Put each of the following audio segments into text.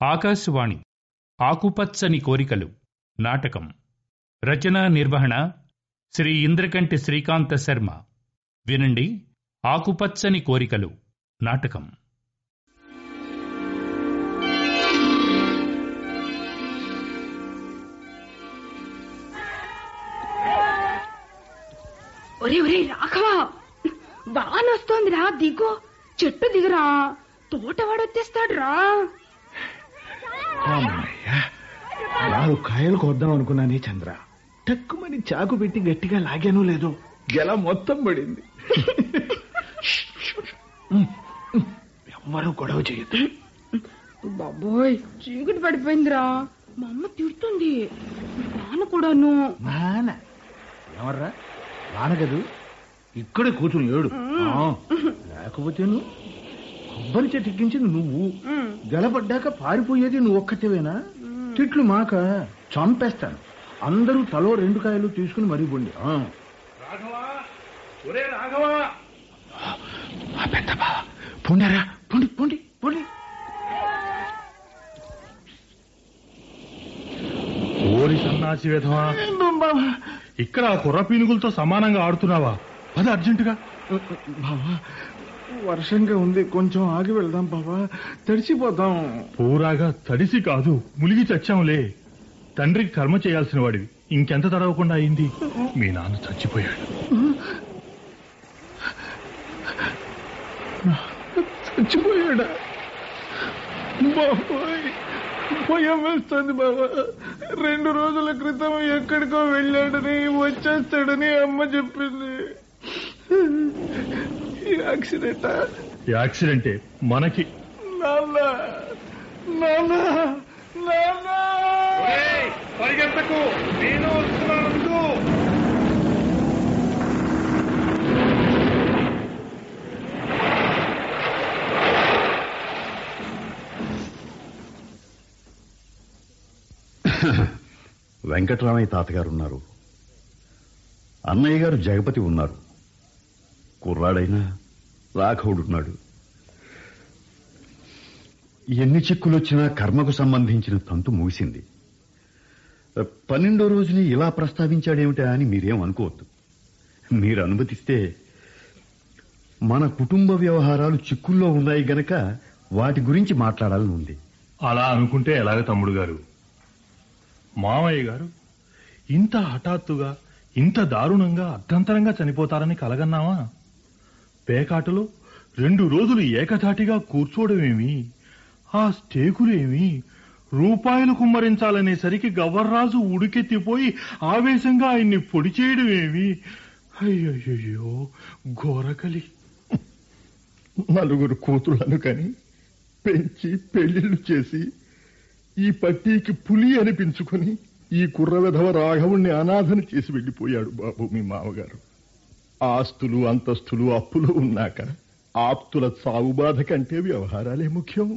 ఆకాశవాణి ఆకుపచ్చని కోరికలు నాటకం. రచన నిర్వహణ శ్రీ ఇంద్రకంటి శ్రీకాంత శర్మ. వినండి ఆకుపచ్చని కోరికలు నాటకం. ఒరే ఒరే రాఘవా! వానొస్తోందిరా దిగు. చెట్టు దిగురా. తోటవాడు వచ్చేస్తాడు రా నాలుగు కాయలు కొద్దాం అనుకున్నానే చంద్ర. టక్కుమని చాకు పెట్టి గట్టిగా లాగాను లేదో? గెల మొత్తం పడింది. ఎవ్వరూ గొడవ చేయొద్దు. బాబోయ్ చీకటి పడిపోయిందిరా. మా అమ్మ తిడుతుంది. నాన్న కూడాను. నాన్న ఎవర్రా నానగదు ఇక్కడే కూతురు ఏడు. ఆ, లేకపోతే నువ్వు? కొబ్బరి చెట్టు ఎక్కించింది నువ్వు. గెలపడ్డాక పారిపోయేది నువ్వు ఒక్కటేవేనా? తిట్లు మాక. చంపేస్తాను. అందరూ తలో రెండు కాయలు తీసుకుని మరీ పొండి. పెద్ద పొండారా? పొండి పొండి పొండి. ఓరి సన్నాసి విధమా ఇక్కడ కుర్ర పీనుగులతో సమానంగా ఆడుతున్నావా? అది అర్జెంటుగా. బావా వర్షంగా ఉంది. కొంచెం ఆగి వెళ్దాం బావా తడిసిపోతాం. పూరాగా తడిసి కాదు ములిగి చచ్చాంలే. తండ్రికి కర్మ చేయాల్సిన వాడివి. ఇంకెంత తడవకుండా అయింది? మీ నాన్న చచ్చిపోయాడు. చచ్చిపోయాడా? బాబోయ్ భయం వేస్తుంది బాబా. రెండు రోజుల క్రితం ఎక్కడికో వెళ్ళాడని వచ్చేస్తాడని అమ్మ చెప్పింది. యాక్సిడెంట్? యాక్సిడెంటే మనకి. నాన్న నాన్న నాన్న. పరిగెత్తకు. నేను వస్తున్నాను వెంకటరామయ్య తాతగారు ఉన్నారు. అన్నయ్య గారు జగపతి ఉన్నారు. కుర్రాడైనా రాఘవుడున్నాడు. ఎన్ని చిక్కులొచ్చినా కర్మకు సంబంధించిన తంతు ముగిసింది. పన్నెండో రోజుని ఇలా ప్రస్తావించాడేమిటా అని మీరేం అనుకోవద్దు. మీరు అనుమతిస్తే మన కుటుంబ వ్యవహారాలు చిక్కుల్లో ఉన్నాయి గనక వాటి గురించి మాట్లాడాలని ఉంది. అలా అనుకుంటే ఎలాగ తమ్ముడు గారు? మామయ్య గారు ఇంత హఠాత్తుగా ఇంత దారుణంగా అర్ధంతరంగా చనిపోతారని కలగన్నావా? పేకాటలో రెండు రోజులు ఏకధాటిగా కూర్చోవడమేమి ఆ స్టేకులేమి? రూపాయలు కుమ్మరించాలనేసరికి గవర్రాజు ఉడికెత్తిపోయి ఆవేశంగా ఆయన్ని పొడి చేయడమేమి? అయ్యయ్యో ఘోరకలి. నలుగురు కూతుళ్ళను కని పెంచి పెళ్ళిళ్ళు చేసి ఈ పట్టీకి పులి అనిపించుకుని ఈ కుర్ర విధవ రాఘవుణ్ణి అనాథని చేసి వెళ్ళిపోయాడు బాబు మీ మామగారు. ఆస్తులు అంతస్తులు అప్పులు ఉన్నాక ఆప్తుల సాగు బాధ కంటే వ్యవహారాలే ముఖ్యం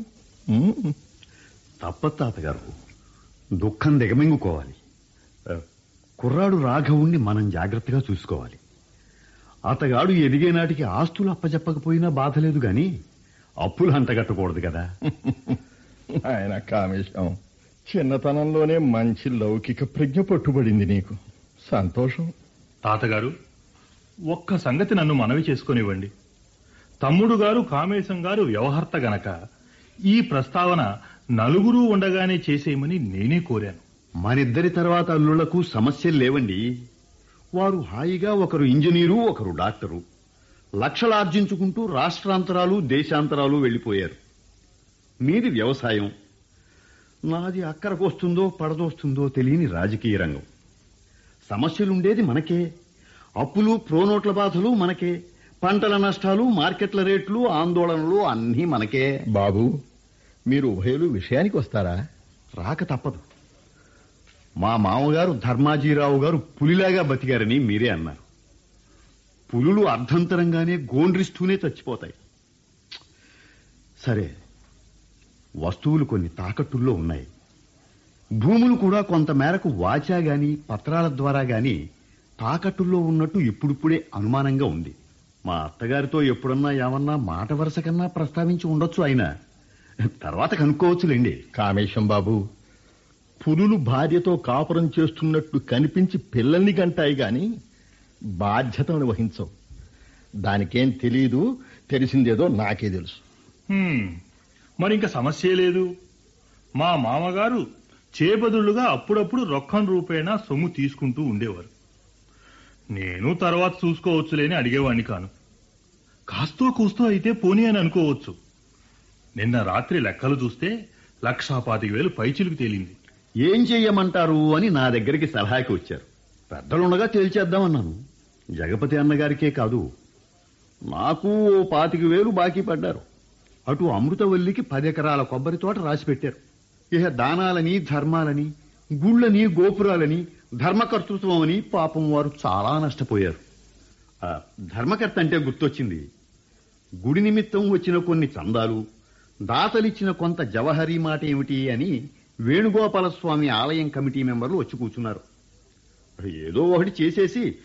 ఉమ్. తప్పదు తాతగారు దుఃఖం దిగమింగుకోవాలి. కుర్రాడు రాఘవుణ్ణి మనం జాగ్రత్తగా చూసుకోవాలి. అతగాడు ఎదిగే నాటికి ఆస్తులు అప్పచెప్పకపోయినా బాధ లేదు గాని అప్పులు అంతగట్టకూడదు కదా. ఆయన కామేశం. చిన్నతనంలోనే మంచి లౌకిక ప్రజ్ఞ పట్టుబడింది నీకు. సంతోషం. తాతగారు ఒక్క సంగతి నన్ను మనవి చేసుకొనివ్వండి. తమ్ముడు గారు కామేశం గారు వ్యవహర్త గనక ఈ ప్రస్తావన నలుగురు ఉండగానే చేసేయమని నేనే కోరాను. మనిద్దరి తర్వాత అల్లుళ్ళకు సమస్యలు లేవండి. వారు హాయిగా ఒకరు ఇంజనీరు ఒకరు డాక్టరు. లక్షలార్జించుకుంటూ రాష్ట్రాంతరాలు దేశాంతరాలు వెళ్ళిపోయారు మీది వ్యవసాయం. నాది అక్కరకు వస్తుందో పడదోస్తుందో తెలియని రాజకీయ రంగం. సమస్యలుండేది మనకే. అప్పులు ప్రోనోట్ల బాధలు మనకే. పంటల నష్టాలు మార్కెట్ల రేట్లు ఆందోళనలు అన్నీ మనకే. బాబు మీరు ఉభయలు విషయానికి వస్తారా? రాక తప్పదు. మా మామగారు ధర్మాజీరావు గారు పులిలాగా బతికారని మీరే అన్నారు. పులులు అర్ధంతరంగానే గోండ్రిస్తూనే చచ్చిపోతాయి. సరే వస్తువులు కొన్ని తాకట్టుల్లో ఉన్నాయి. భూములు కూడా కొంత మేరకు వాచా గాని పత్రాల ద్వారా గాని తాకట్టుల్లో ఉన్నట్టు ఇప్పుడిప్పుడే అనుమానంగా ఉంది. మా అత్తగారితో ఎప్పుడన్నా ఏమన్నా మాట వరుస కన్నా ప్రస్తావించి ఉండొచ్చు ఆయన తర్వాత కనుక్కోవచ్చులేండి. కామేశం బాబు పులులు భార్యతో కాపురం చేస్తున్నట్టు కనిపించి పిల్లల్ని కంటాయి గాని బాధ్యతను వహించవు దానికేం తెలీదు తెలిసిందేదో నాకే తెలుసు. హ్మ్, మరి ఇంకా సమస్యే లేదు. మా మామగారు చేబదులుగా అప్పుడప్పుడు రొక్కం రూపేణా సొమ్ము తీసుకుంటూ ఉండేవారు. నేను తర్వాత చూసుకోవచ్చులేని అడిగేవాణ్ణి కాను. కాస్తో కూస్తో అయితే పోనీ అని అనుకోవచ్చు. నిన్న రాత్రి లెక్కలు చూస్తే లక్షా పాతిక వేలు పైచిలుకు తేలింది. ఏం చెయ్యమంటారు అని నా దగ్గరికి సలహాకి వచ్చారు. పెద్దలుండగా తేల్చేద్దామన్నాను. జగపతి అన్నగారికే కాదు. నాకు ఓ పాతిక వేలు బాకీ పడ్డారు. అటు అమృతవల్లికి పది ఎకరాల కొబ్బరి తోట రాసి పెట్టారు ఇక దానాలని ధర్మాలని గుళ్ళని గోపురాలని ధర్మకర్తృత్వం అని పాపం వారు చాలా నష్టపోయారు. ధర్మకర్త అంటే గుర్తొచ్చింది. గుడి నిమిత్తం వచ్చిన కొన్ని చందాలు దాతలిచ్చిన కొంత జవహరీ మాట ఏమిటి అని వేణుగోపాల స్వామి ఆలయం కమిటీ మెంబర్లు వచ్చి కూర్చున్నారు. ఏదో ఒకటి చేసేసి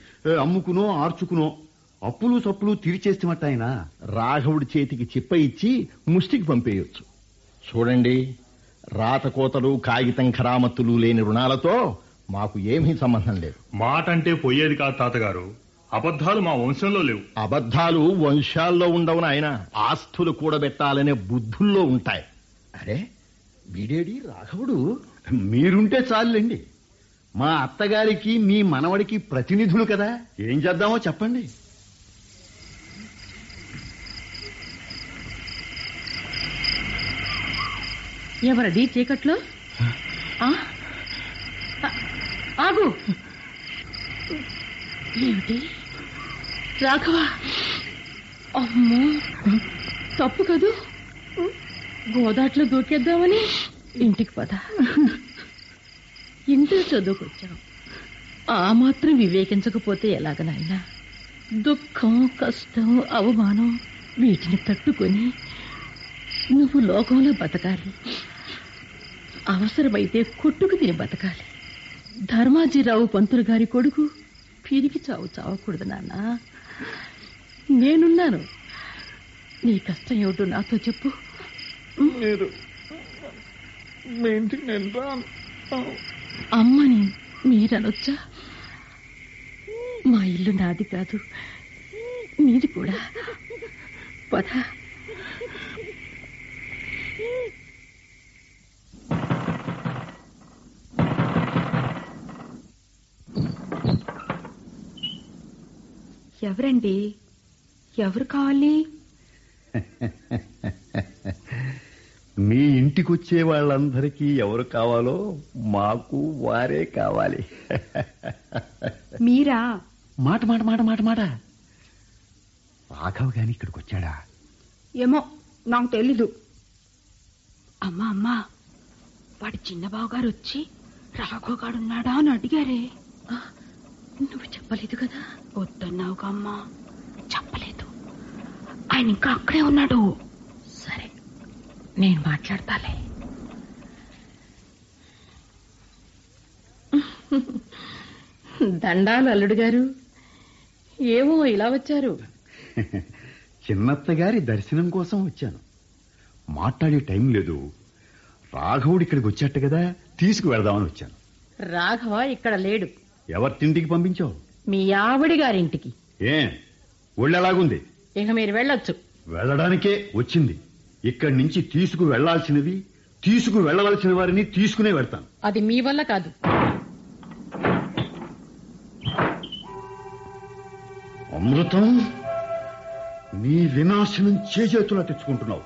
అమ్ముకునో ఆర్చుకునో అప్పులు సప్పులు తీర్చేస్తున్నట్టు రాఘవుడి చేతికి చిప్ప ఇచ్చి ముష్టికి పంపేయొచ్చు. చూడండి రాతకోతలు కాగితం ఖరామత్తులు లేని రుణాలతో మాకు ఏమీ సంబంధం లేదు. మాట అంటే పోయేది కాదు తాతగారు. అబద్ధాలు మా వంశంలో లేవు. అబద్ధాలు వంశాల్లో ఉండవు నాయన ఆస్తులు కూడబెట్టాలనే బుద్ధుల్లో ఉంటాయి. అరే వీడేడి రాఘవుడు? మీరుంటే చాలండి మా అత్తగారికి మీ మనవడికి ప్రతినిధులు కదా. ఏం చేద్దామో చెప్పండి. ఎవరది చీకట్లో? ఆ, ఆగు. ఏమిటి? రాఘవ. అమ్మో. తప్పు కదూ? గోదాట్లో దూకేద్దామని? ఇంటికి పద. ఇంటర్ చదువుకొచ్చాం. ఆ మాత్రం వివేకించకపోతే ఎలాగనైనా దుఃఖం కష్టం అవమానం వీటిని తట్టుకొని నువ్వు లోకంలో బతకాలి. అవసరమైతే కొట్టుకు తిని బతకాలి. ధర్మాజీరావు పంతులు గారి కొడుకు? పిరికి చావు చావకూడదు నాన్న. నేనున్నాను. నీ కష్టం ఏమిటో నాతో చెప్పు. మీరు మీ ఇంటికి నేను రాను. అమ్మని మీరనొచ్చా? మా ఇల్లు నాది కాదు. మీది కూడా. పద. ఎవరండి? ఎవరు కావాలి? మీ ఇంటికొచ్చే వాళ్ళందరికీ ఎవరు కావాలో మాకు వారే కావాలి. మీరా? మాట మాట మాట మాట మాట. రాఘవ్ గాని ఇక్కడికి వచ్చాడా ఏమో నాకు తెలీదు. అమ్మా అమ్మా వాడి చిన్న బావగారు వచ్చి రాఘోగాడున్నాడా అని అడిగారే. నువ్వు చెప్పలేదు కదా? వద్దన్నావుగా అమ్మా చెప్పలేదు. ఆయన ఇంకా అక్కడే ఉన్నాడు. సరే నేను మాట్లాడతాలే. దండాలు అల్లుడు గారు. ఏమో ఇలా వచ్చారు. చిన్నత్త గారి దర్శనం కోసం వచ్చాను. మాట్లాడే టైం లేదు. రాఘవుడు ఇక్కడికి వచ్చాట కదా తీసుకువెళదామని వచ్చాను. రాఘవ ఇక్కడ లేడు. ఎవరి తిండికి పంపించావు? మీ ఆవిడి గారింటికి. ఏ ఒళ్ళెలాగుంది ఇక మీరు వెళ్ళొచ్చు. వెళ్ళడానికే వచ్చింది. ఇక్కడి నుంచి తీసుకు వెళ్ళాల్సినవి తీసుకు వెళ్ళవలసిన వారిని తీసుకునే వెళ్తాను. అది మీ వల్ల కాదు. అమృతం నీ వినాశనం చేజేతులా తెచ్చుకుంటున్నావు.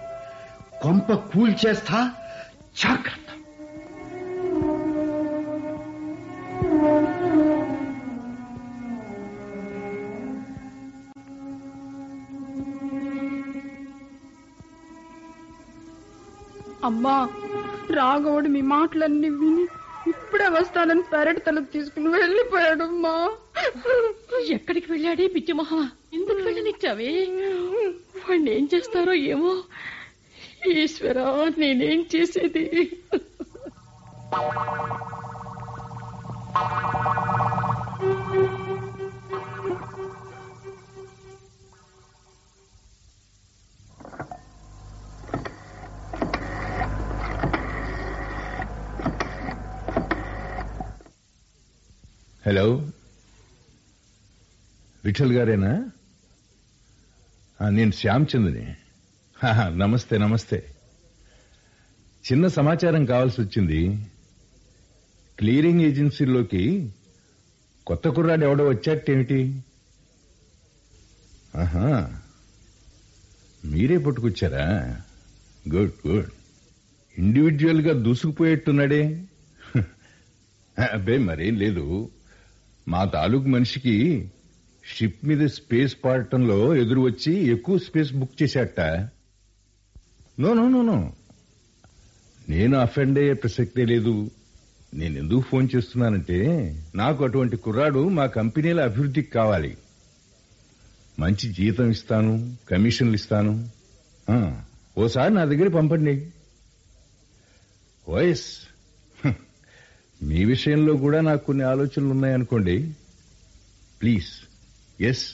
కొంప కూల్చేస్తా జాగ్రత్త అమ్మా రాఘవుడు మీ మాటలన్నీ విని ఇప్పుడే వస్తానని పెరటి తలకు తీసుకుని వెళ్ళిపోయాడు అమ్మా. ఎక్కడికి వెళ్ళాడే పిచ్చి మొహమా? ఎందుకు వెళ్ళనిచ్చావే? వాడిని ఏం చేస్తారో ఏమో? ఈశ్వరా నేనేం చేసేది? హలో? విఠల్ గారేనా? నేను శ్యామ్ చంద్ని. నమస్తే నమస్తే. చిన్న సమాచారం కావాల్సి వచ్చింది. క్లియరింగ్ ఏజెన్సీలోకి కొత్త కుర్రాడు ఎవడో వచ్చాటేమిటి ఆహా. మీరే పట్టుకొచ్చారా? Good good. ఇండివిజువల్గా దూసుకుపోయేట్టున్నాడే? అబ్బే మరేం లేదు. మా తాలూకు మనిషికి షిప్ మీద స్పేస్ పాడటంలో ఎదురు వచ్చి ఎక్కువ స్పేస్ బుక్ చేశాట నో నో నో నో. నేను అఫెండ్ అయ్యే ప్రసక్తే లేదు. నేను ఎందుకు ఫోన్ చేస్తున్నానంటే నాకు అటువంటి కుర్రాడు మా కంపెనీల అభివృద్ధికి కావాలి. మంచి జీతం ఇస్తాను కమిషన్లు ఇస్తాను. ఓసారి నా దగ్గర పంపండి. వయస్ మీ విషయంలో కూడా నాకు కొన్ని ఆలోచనలు ఉన్నాయనుకోండి. Please. Yes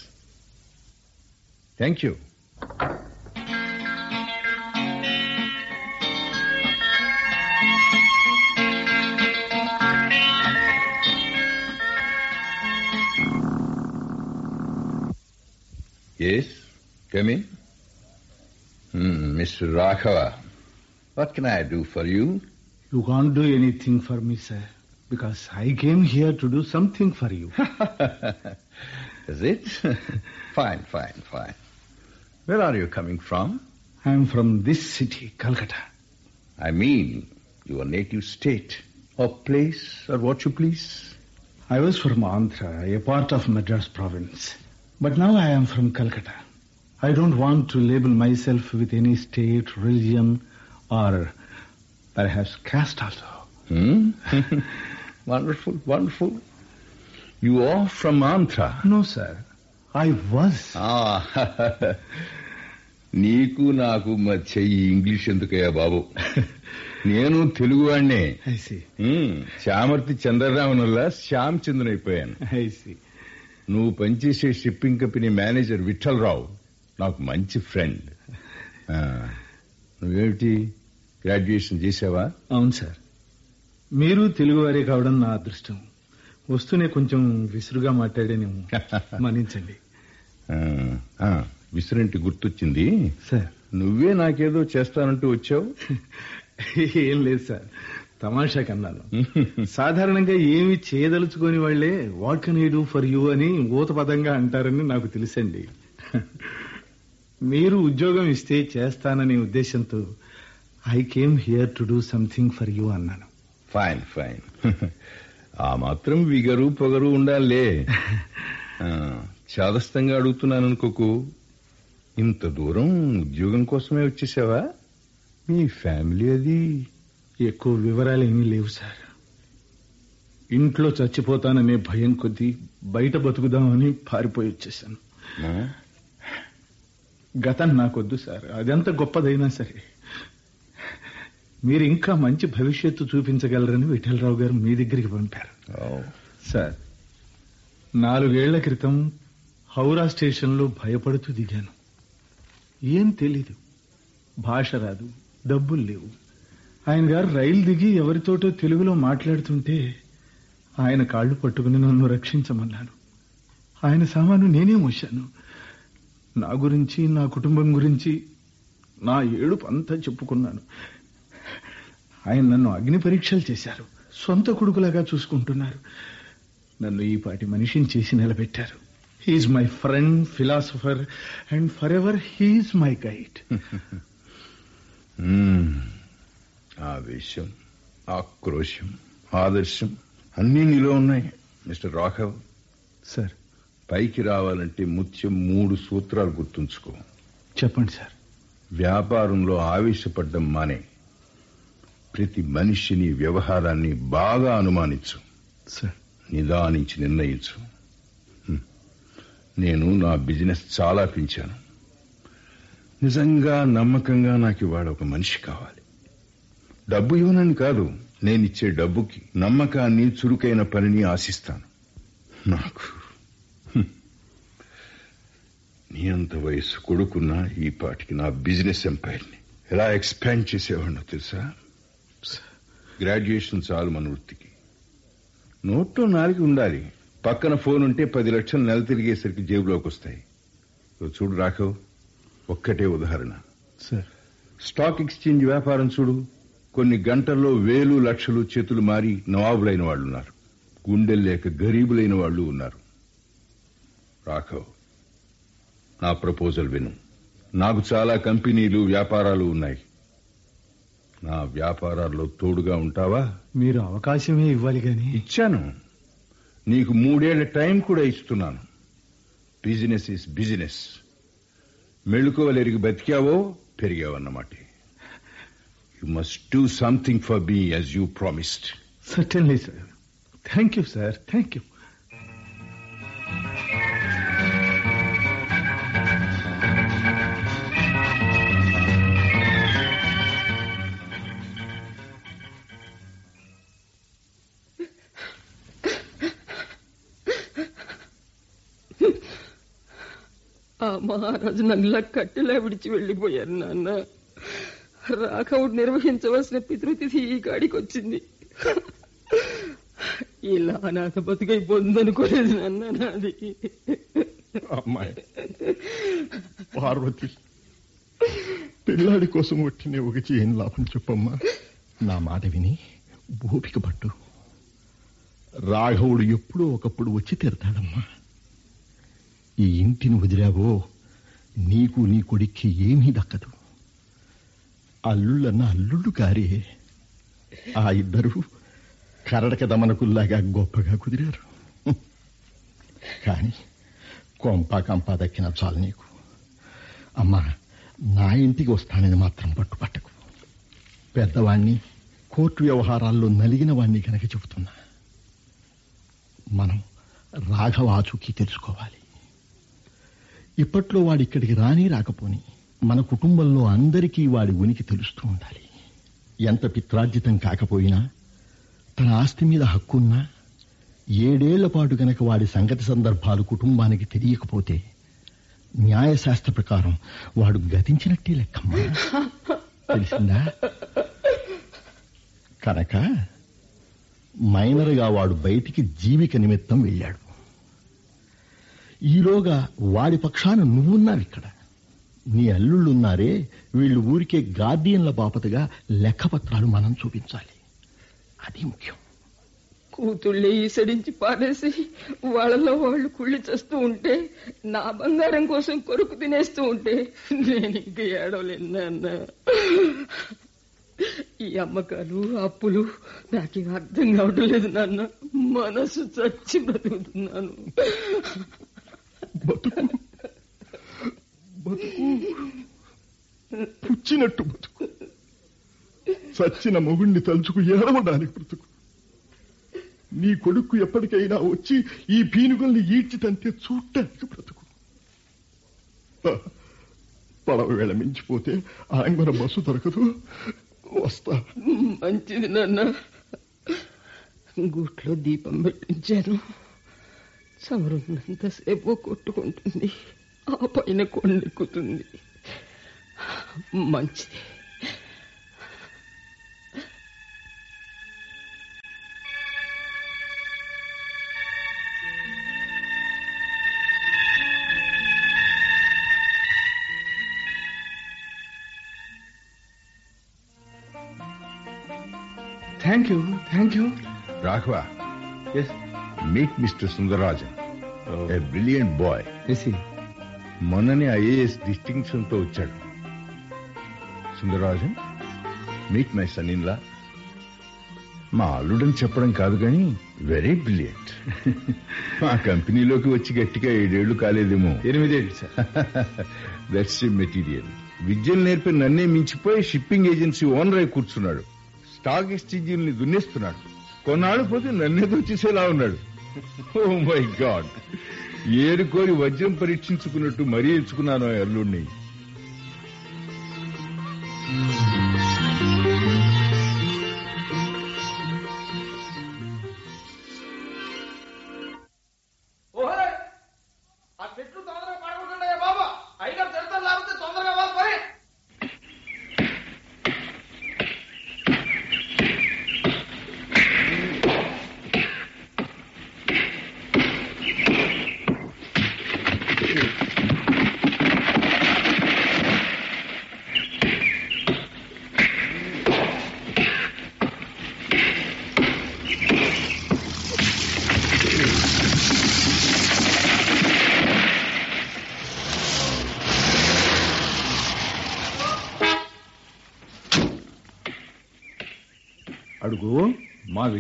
thank you yes coming mister Raghava what can I do for you You can't do anything for me, sir, because I came here to do something for you. Is it? fine, fine, fine. Where are you coming from? I am from this city, Calcutta. I mean, your native state, or place, or what you please. I was from Andhra, a part of Madras province. But now I am from Calcutta. I don't want to label myself with any state, religion, or perhaps caste also. Hmm? wonderful, wonderful. You are from Andhra. No, sir. I was. Ah, నీకు నాకు మధ్య ఈ English ఎందుకయ్యా బాబు నేను see. హ్మ్, చామర్తి చంద్రరామన్ వల్ల శ్యామ్ చంద్రన్ అయిపోయాను I see. నువ్వు పనిచేసే shipping company manager Vittal Rao నాకు మంచి ఫ్రెండ్ నువ్వేమిటి గ్రాడ్యుయేషన్ చేసావా అవును సార్ మీరు తెలుగువారే కావడం నా అదృష్టం. వస్తూనే కొంచెం విసురుగా మాట్లాడానేమో మన్నించండి. విసిరంటి గుర్తొచ్చింది. సార్. నువ్వే నాకేదో చేస్తానంటూ వచ్చావు? ఏం లేదు సార్. తమాషా కన్నాను. సాధారణంగా ఏమి చేయదలుచుకొని వాళ్ళే what can I do for you అని ఊత పదంగా అంటారని నాకు తెలుసండి. మీరు ఉద్యోగం ఇస్తే చేస్తాననే ఉద్దేశంతో I came here to do something for you అన్నాను. ఫైన్ ఫైన్ ఆ మాత్రం విగరు పొగరు ఉండాలే చాదస్తంగా అడుగుతున్నాను అనుకోకు ఇంత దూరం ఉద్యోగం కోసమే వచ్చేసావా? మీ ఫ్యామిలీ అది. ఎక్కువ వివరాలు ఏమీ లేవు సార్. ఇంట్లో చచ్చిపోతాననే భయం కొద్దీ బయట బతుకుదామని పారిపోయి వచ్చేసాను? గతం నాకొద్దు సార్. అదెంత గొప్పదైనా సరే. మీరు ఇంకా మంచి భవిష్యత్తు చూపించగలరని విఠలరావు గారు మీ దగ్గరికి పంపారు. సార్ నాలుగేళ్ళ క్రితం హౌరా స్టేషన్లో భయపడుతూ దిగాను. ఏం తెలీదు. భాష రాదు డబ్బులు లేవు. ఆయన గారు రైలు దిగి ఎవరితోటో తెలుగులో మాట్లాడుతుంటే ఆయన కాళ్ళు పట్టుకుని నన్ను రక్షించమన్నాను ఆయన సామాను నేనే మోశాను. నా గురించి నా కుటుంబం గురించి నా ఏడుపు అంతా చెప్పుకున్నాను. ఆయన నన్ను అగ్ని పరీక్షలు చేశారు. సొంత కొడుకులాగా చూసుకుంటున్నారు. నన్ను ఈ పాటి మనిషిని చేసి నిలబెట్టారు. He's my friend philosopher and forever he's my guide. ఆవేశం ఆక్రోశం ఆదర్శం అన్నీ నీలో ఉన్నాయి మిస్టర్ రాఘవ్ సార్ పైకి రావాలంటే ముత్యం మూడు సూత్రాలు గుర్తుంచుకో. చెప్పండి సార్ వ్యాపారంలో ఆవేశపడ్డం మానే. ప్రతి మనిషిని వ్యవహారాన్ని బాగా అనుమానించు. నిదానించి నిర్ణయించు. నేను నా బిజినెస్ చాలా పెంచాను. నిజంగా నమ్మకంగా నాకు ఇవాళ ఒక మనిషి కావాలి. డబ్బు ఇవ్వనని కాదు నేనిచ్చే డబ్బుకి నమ్మకాన్ని చురుకైన పనిని ఆశిస్తాను. నాకు. నీ అంత వయసు కొడుకున్న ఈ పాటికి నా బిజినెస్ ఎంపైర్ని ఎలా ఎక్స్పాండ్ చేసేవాడినో తెలుసా? గ్రాడ్యుయేషన్ చాలు మన వృత్తికి. నోట్లో నాలుగు ఉండాలి. పక్కన ఫోన్ ఉంటే పది లక్షలు నెల తిరిగేసరికి జేబులోకి వస్తాయి చూడు రాఘవ్ ఒక్కటే ఉదాహరణ. సార్ స్టాక్ ఎక్స్చేంజ్ వ్యాపారం చూడు. కొన్ని గంటల్లో వేలు లక్షలు చేతులు మారి నవాబులైన వాళ్ళు ఉన్నారు. గుండెలు లేక గరీబులైన వాళ్ళు ఉన్నారు. రాఘవ్ నా ప్రపోజల్ విను. నాకు చాలా కంపెనీలు వ్యాపారాలు ఉన్నాయి. నా వ్యాపారాల్లో తోడుగా ఉంటావా? మీరు అవకాశమే ఇవ్వాలి గాని. ఇచ్చాను. నీకు మూడేళ్ళ టైం కూడా ఇస్తున్నాను. బిజినెస్ ఇస్ బిజినెస్ మెళుకోవలెరిగి బతికావో పెరిగావన్నమాట. You must do something for be as you promised certainly sir thank you sir thank you ఆ మహారాజు నన్ను ఇలా కట్టెలా విడిచి వెళ్ళిపోయారు నాన్న. రాఘవుడు నిర్వహించవలసిన పితృతిథి ఈ కాడికి వచ్చింది ఇలా అనాథ బతుకైపోతుందనుకోలేదు నాన్న నాది. అమ్మాయి పార్వతి పిల్లాడి కోసం వచ్చిన ఒకటి ఏం లాభం చెప్పమ్మా? నా మాట విని భూపిక పట్టు. రాఘవుడు ఎప్పుడో ఒకప్పుడు వచ్చి తీరతాడమ్మా ఈ ఇంటిని వదిలావో నీకు నీ కొడుక్కి ఏమీ దక్కదు. అల్లుళ్ళన్న అల్లుళ్ళు కారే ఆ ఇద్దరు కరడక దమనకుల్లాగా గొప్పగా కుదిరారు. కాని కొంప కంప దక్కిన చాలు నీకు. అమ్మా నా ఇంటికి వస్తానని మాత్రం పట్టుపట్టకు. పెద్దవాణ్ణి కోర్టు వ్యవహారాల్లో నలిగిన వాణ్ణి కనుక చెబుతున్నా. మనం రాఘవాచుకి తెలుసుకోవాలి. ఇప్పట్లో వాడిక్కడికి రాని రాకపోని. మన కుటుంబంలో అందరికీ వాడి ఉనికి తెలుస్తూ ఉండాలి. ఎంత పిత్రార్జితం కాకపోయినా తన ఆస్తి మీద హక్కున్నా ఏడేళ్ళ పాటు గనక వాడి సంగతి సందర్భాలు కుటుంబానికి తెలియకపోతే న్యాయశాస్త్ర ప్రకారం వాడు గతించినట్టే లెక్కమ్మా. తెలిసిందా? కనుక మైనర్గా వాడు బయటికి జీవిక నిమిత్తం వెళ్ళాడు. ఈలోగా వాడి పక్షాన నువ్వున్నావు ఇక్కడ. నీ అల్లుళ్ళున్నారే వీళ్ళు ఊరికే గార్డియన్ల బాపతగా లెక్కపత్రాలు మనం చూపించాలి. అది ముఖ్యం. కూతుళ్ళే ఈసడించి పారేసి వాళ్ళలో వాళ్ళు కుళ్ళి చేస్తూ ఉంటే నా బంగారం కోసం కొరుకు తినేస్తూ ఉంటే నేను ఇంక ఏడవలేను ఈ అమ్మకాలు అప్పులు నాకు అర్థం కావడం లేదు నాన్న. మనసు చచ్చి బ్రతుకుతున్నాను బతుకు. బతుకు పుచ్చినట్టు బతుకు. చచ్చిన మొగుణ్ణి తలుచుకు ఏడవడానికి బ్రతుకు. నీ కొడుకు ఎప్పటికైనా వచ్చి ఈ పీనుగుల్ని ఈడ్చి తంతే చూడటానికి బ్రతుకు పడవ వేళ మించిపోతే ఆంగ్మన బస్సు దొరకదు. వస్తా. మంచిది నాన్న. గూట్లో దీపం పెట్టించాను. చమరున్నంతసేపు కొట్టుకుంటుంది. ఆ పైన కొండెక్కుతుంది మంచిది. Thank you thank you Raghava. Yes meet mister Sundararajan a brilliant boy మొన్ననే ఐఏఎస్ డిస్టింక్షన్తో వచ్చాడు. Sundararajan meet my son in law మా అల్లుడని చెప్పడం కాదు కానీ వెరీ బ్రిలియంట్ మా కంపెనీలోకి వచ్చి గట్టిగా ఏడేళ్ళు కాలేదేమో. ఎనిమిదేళ్ళు సార్ దట్స్ మెటీరియల్ విద్యలు నేర్పి నన్నే మించిపోయి షిప్పింగ్ ఏజెన్సీ ఓనర్ అయి కూర్చున్నాడు. స్టాక్ ఎక్స్చేంజీల్ని దున్నేస్తున్నాడు. కొన్నాళ్ళు పోతే నన్నేదో చూసేలా ఉన్నాడు. ఓ మై గాడ్ ఏరుకోరి వజ్రం పరీక్షించుకున్నట్టు మరీ ఎంచుకున్నాను ఆ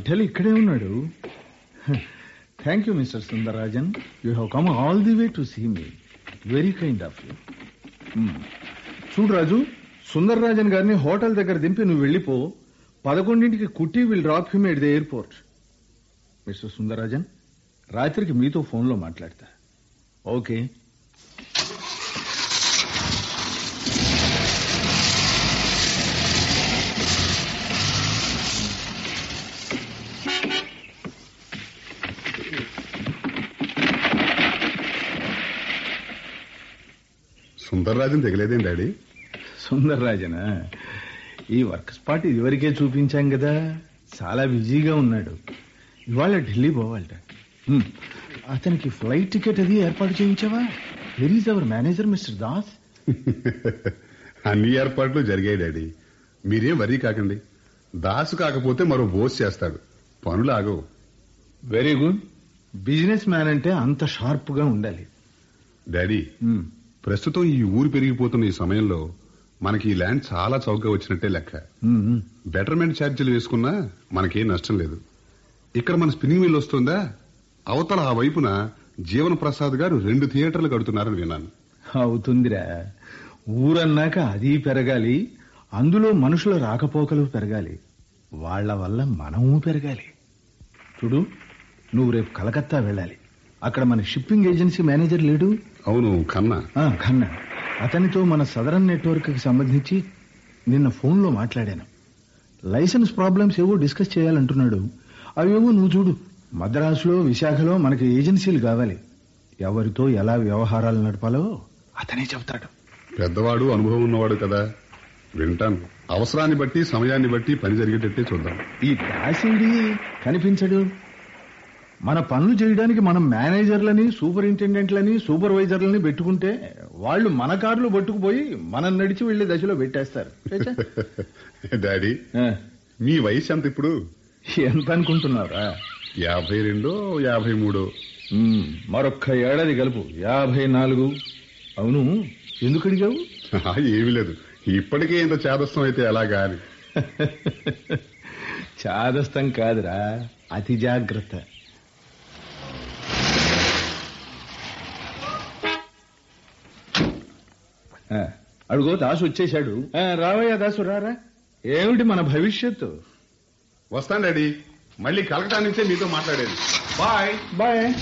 విఠల్ ఇక్కడే ఉన్నాడు. Thank you mister Sundararajan you have come all the way to see me very kind of you చూడు రాజు సుందరరాజన్ గారిని హోటల్ దగ్గర దింపి నువ్వు వెళ్ళిపో. పదకొండింటికి Kutty will drop him at the airport mister Sundararajan రాత్రికి మీతో ఫోన్లో మాట్లాడతా. ఓకే సుందర్రాజన్ తెగలేదేం డాడీ? సుందరరాజనా? ఈ వర్క్ స్పాట్ ఇదివరకే చూపించాం కదా. చాలా బిజీగా ఉన్నాడు. ఇవాళ ఢిల్లీ పోవాలట. అతనికి ఫ్లైట్ టికెట్ అది ఏర్పాటు చేయించావా? Where is our manager mister Das అన్ని ఏర్పాట్లు జరిగాయి డాడీ. మీరేం వరీ కాకండి. దాసు కాకపోతే మరో బోస్ చేస్తాడు. పనులు ఆగవు వెరీ గుడ్ బిజినెస్ మ్యాన్ అంటే అంత షార్ప్గా ఉండాలి. డాడీ. ప్రస్తుతం ఈ ఊరు పెరిగిపోతున్న ఈ సమయంలో మనకి ఈ ల్యాండ్ చాలా చౌకగా వచ్చినట్టే లెక్క. బెటర్మెంట్ ఛార్జీలు వేసుకున్నా మనకేం నష్టం లేదు. ఇక్కడ మన స్పిన్నింగ్ మిల్ వస్తుందా? అవతల ఆ వైపున జీవన ప్రసాద్ గారు రెండు థియేటర్లు కడుతున్నారని విన్నాను. అవుతుందిరా. ఊరన్నాక అది పెరగాలి అందులో మనుషుల రాకపోకలు పెరగాలి వాళ్ళ వల్ల మనము పెరగాలి. చూడు నువ్వు రేపు కలకత్తా వెళ్ళాలి. అక్కడ మన షిప్పింగ్ ఏజెన్సీ మేనేజర్ లేడు. అవును కన్నా ఖన్నా. అతనితో మన సదరన్ నెట్వర్క్కి సంబంధించి నిన్న ఫోన్లో మాట్లాడాను. లైసెన్స్ ప్రాబ్లమ్స్ ఏవో డిస్కస్ చేయాలంటున్నాడు. అవేవో నువ్వు చూడు. మద్రాసులో విశాఖలో మనకి ఏజెన్సీలు కావాలి. ఎవరితో ఎలా వ్యవహారాలు నడపాలో అతనే చెబుతాడు. పెద్దవాడు అనుభవం ఉన్నవాడు కదా. వింటాను. అవసరాన్ని బట్టి సమయాన్ని బట్టి పని జరిగేటట్టే చూద్దాం. ఈ దాసిడి కనిపించడు. మన పనులు చేయడానికి మనం మేనేజర్లని సూపరింటెండెంట్లని సూపర్వైజర్లని పెట్టుకుంటే వాళ్ళు మన కార్లు పట్టుకుపోయి మనం నడిచి వెళ్ళే దశలో పెట్టేస్తారు. డాడీ మీ వయసు ఎంత ఇప్పుడు? ఎంత అనుకుంటున్నారా యాభై రెండో యాభై మూడో. మరొక్క ఏడాది కలుపు యాభై నాలుగు. అవును. ఎందుకు అడిగావు? ఏమీ లేదు. ఇప్పటికే ఇంత చేదస్తం అయితే ఎలాగా అని. చాదస్తం కాదురా. అతి జాగ్రత్త. అడుగో దాసు వచ్చేశాడు. ఆ, రావయ్యా దాసు రారా. ఏమిటి మన భవిష్యత్తు? వస్తాను డాడీ. మళ్ళీ కలకటా నుంచే మీతో మాట్లాడేది. బాయ్. బాయ్.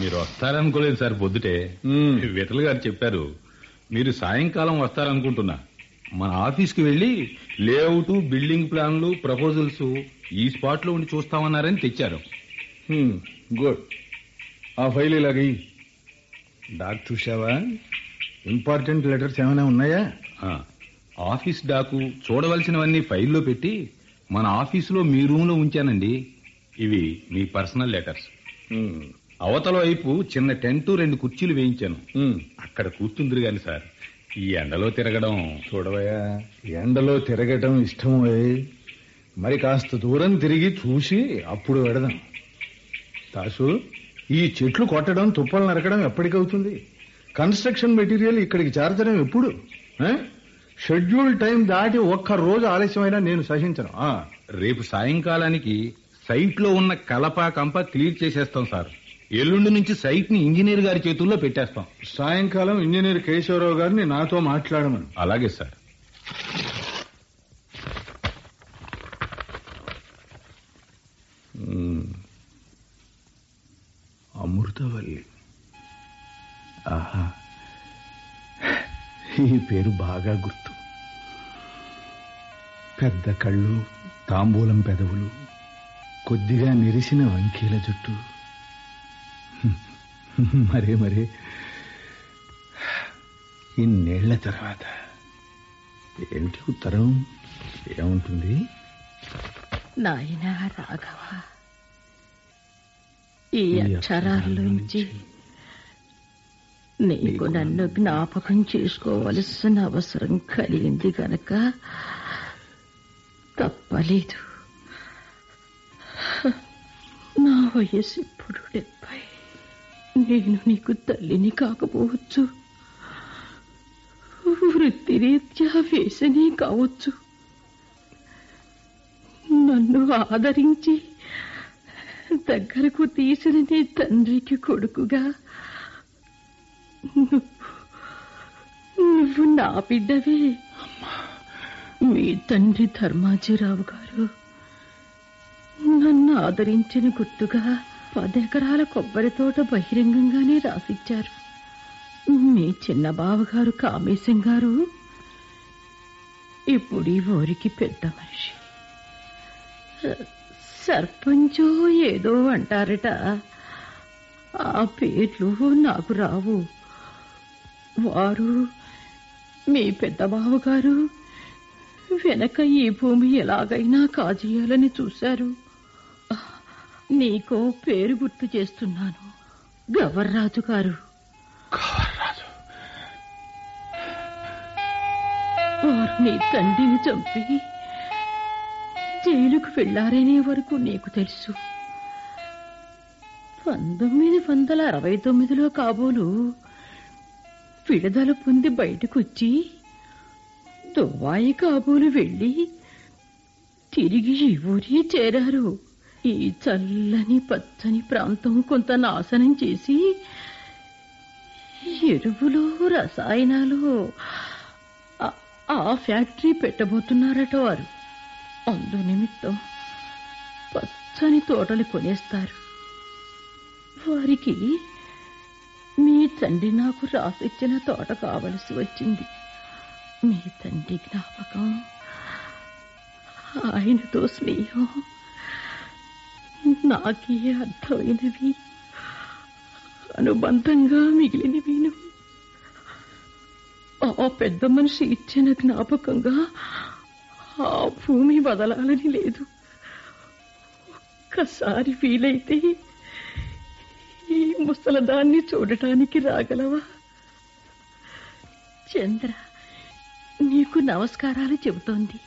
మీరు వస్తారనుకోలేదు సార్ పొద్దుటే. విఠల్ గారు చెప్పారు మీరు సాయంకాలం వస్తారనుకుంటున్నా. మన ఆఫీస్కి వెళ్ళి లేఅవుట్ బిల్డింగ్ ప్లాన్లు ప్రపోజల్స్ ఈ స్పాట్లో ఉండి చూస్తామన్నారని తెచ్చారు. హ్మ్, గుడ్. ఆ ఫైల్ ఇలాగ డాక్ చూసావా ఇంపార్టెంట్ లెటర్స్ ఏమైనా ఉన్నాయా? ఆఫీస్ డాకు చూడవలసినవన్నీ ఫైల్లో పెట్టి మన ఆఫీసులో మీ రూమ్లో ఉంచానండి. ఇవి మీ పర్సనల్ లెటర్స్. అవతల వైపు చిన్న టెంట్ రెండు కుర్చీలు వేయించాను. అక్కడ కూర్చుందిరు గాని సార్. ఈ ఎండలో తిరగడం. చూడవయ్యా ఎండలో తిరగటం ఇష్టమే మరి కాస్త దూరం తిరిగి చూసి అప్పుడు వెడదాం. తాసు ఈ చెట్లు కొట్టడం తుప్పలు నరకడం ఎప్పటికవుతుంది? కన్స్ట్రక్షన్ మెటీరియల్ ఇక్కడికి చేర్చడం ఎప్పుడు? షెడ్యూల్ టైం దాటి ఒక్క రోజు ఆలస్యమైనా నేను సహించను. రేపు సాయంకాలానికి సైట్లో ఉన్న కలప కంప క్లియర్ చేసేస్తాం సార్. ఎల్లుండి నుంచి సైట్ని ఇంజనీర్ గారి చేతుల్లో పెట్టేస్తాం. సాయంకాలం ఇంజనీర్ కేశవరావు గారిని నాతో మాట్లాడమను. అలాగే సార్. అమృతవల్లి. ఆహా. ఈ పేరు బాగా గుర్తు. పెద్ద కళ్ళు తాంబూలం పెదవులు కొద్దిగా నెరిసిన వంకీల జుట్టు. మరే మరే. ఇన్నేళ్ళ తర్వాత. ఏమిటి ఉత్తరం? ఏముంటుంది? నాయనా రాఘవ ఈ అక్షరాల్లోంచి నీకు నన్ను జ్ఞాపకం చేసుకోవలసిన అవసరం కలిగింది గనక తప్పలేదు. నా వయసు ఇప్పుడు డెబ్బై నేను నీకు తల్లిని కాకపోవచ్చు. వృత్తిరీత్యా వేసని కావచ్చు. నన్ను ఆదరించి దగ్గరకు తీసిన నీ తండ్రికి కొడుకుగా నువ్వు నా బిడ్డవే. మీ తండ్రి ధర్మాజీరావు గారు నన్ను ఆదరించిన గుర్తుగా పదెకరాల కొబ్బరి తోట బహిరంగంగానే రాసిచ్చారు. మీ చిన్న బావగారు కామేశం గారు ఇప్పుడు ఈ ఊరికి పెద్ద మనిషి. సర్పంచో ఏదో అంటారట. ఆ పేర్లు నాకు రావు. వారు మీ పెద్ద బావగారు వెనక ఈ భూమి ఎలాగైనా కాజేయాలని చూశారు. నీకో పేరు గుర్తు చేస్తున్నాను గవర్రాజు గారు. వారు నీ తండ్రిని చంపి జైలుకు వెళ్ళారనే వరకు నీకు తెలుసు. పంతొమ్మిది వందల అరవై తొమ్మిదిలో కాబోలు విడుదల పొంది బయటకొచ్చి దుబాయి కాబోలు వెళ్ళి తిరిగి ఈ ఊరి చేరారు. ఈ చల్లని పచ్చని ప్రాంతం కొంత నాశనం చేసి ఎరువులు రసాయనాలు ఆ- ఫ్యాక్టరీ పెట్టబోతున్నారట వారు. అందు నిమిత్తం పచ్చని తోటలు కొనేస్తారు. వారికి తండ్రి నాకు రాసిచ్చిన తోట కావలసి వచ్చింది. మీ తండ్రి జ్ఞాపకం ఆయనతో స్నేహం నాకే అర్థమైనవి అనుబంధంగా మిగిలినవిను ఆ పెద్ద మనిషి ఇచ్చిన జ్ఞాపకంగా ఆ భూమి వదలాలని లేదు. ఒక్కసారి వీలైతే ఈ ముసలదాన్ని చూడటానికి రాగలవా? చంద్ర నీకు నమస్కారాలు చెబుతోంది.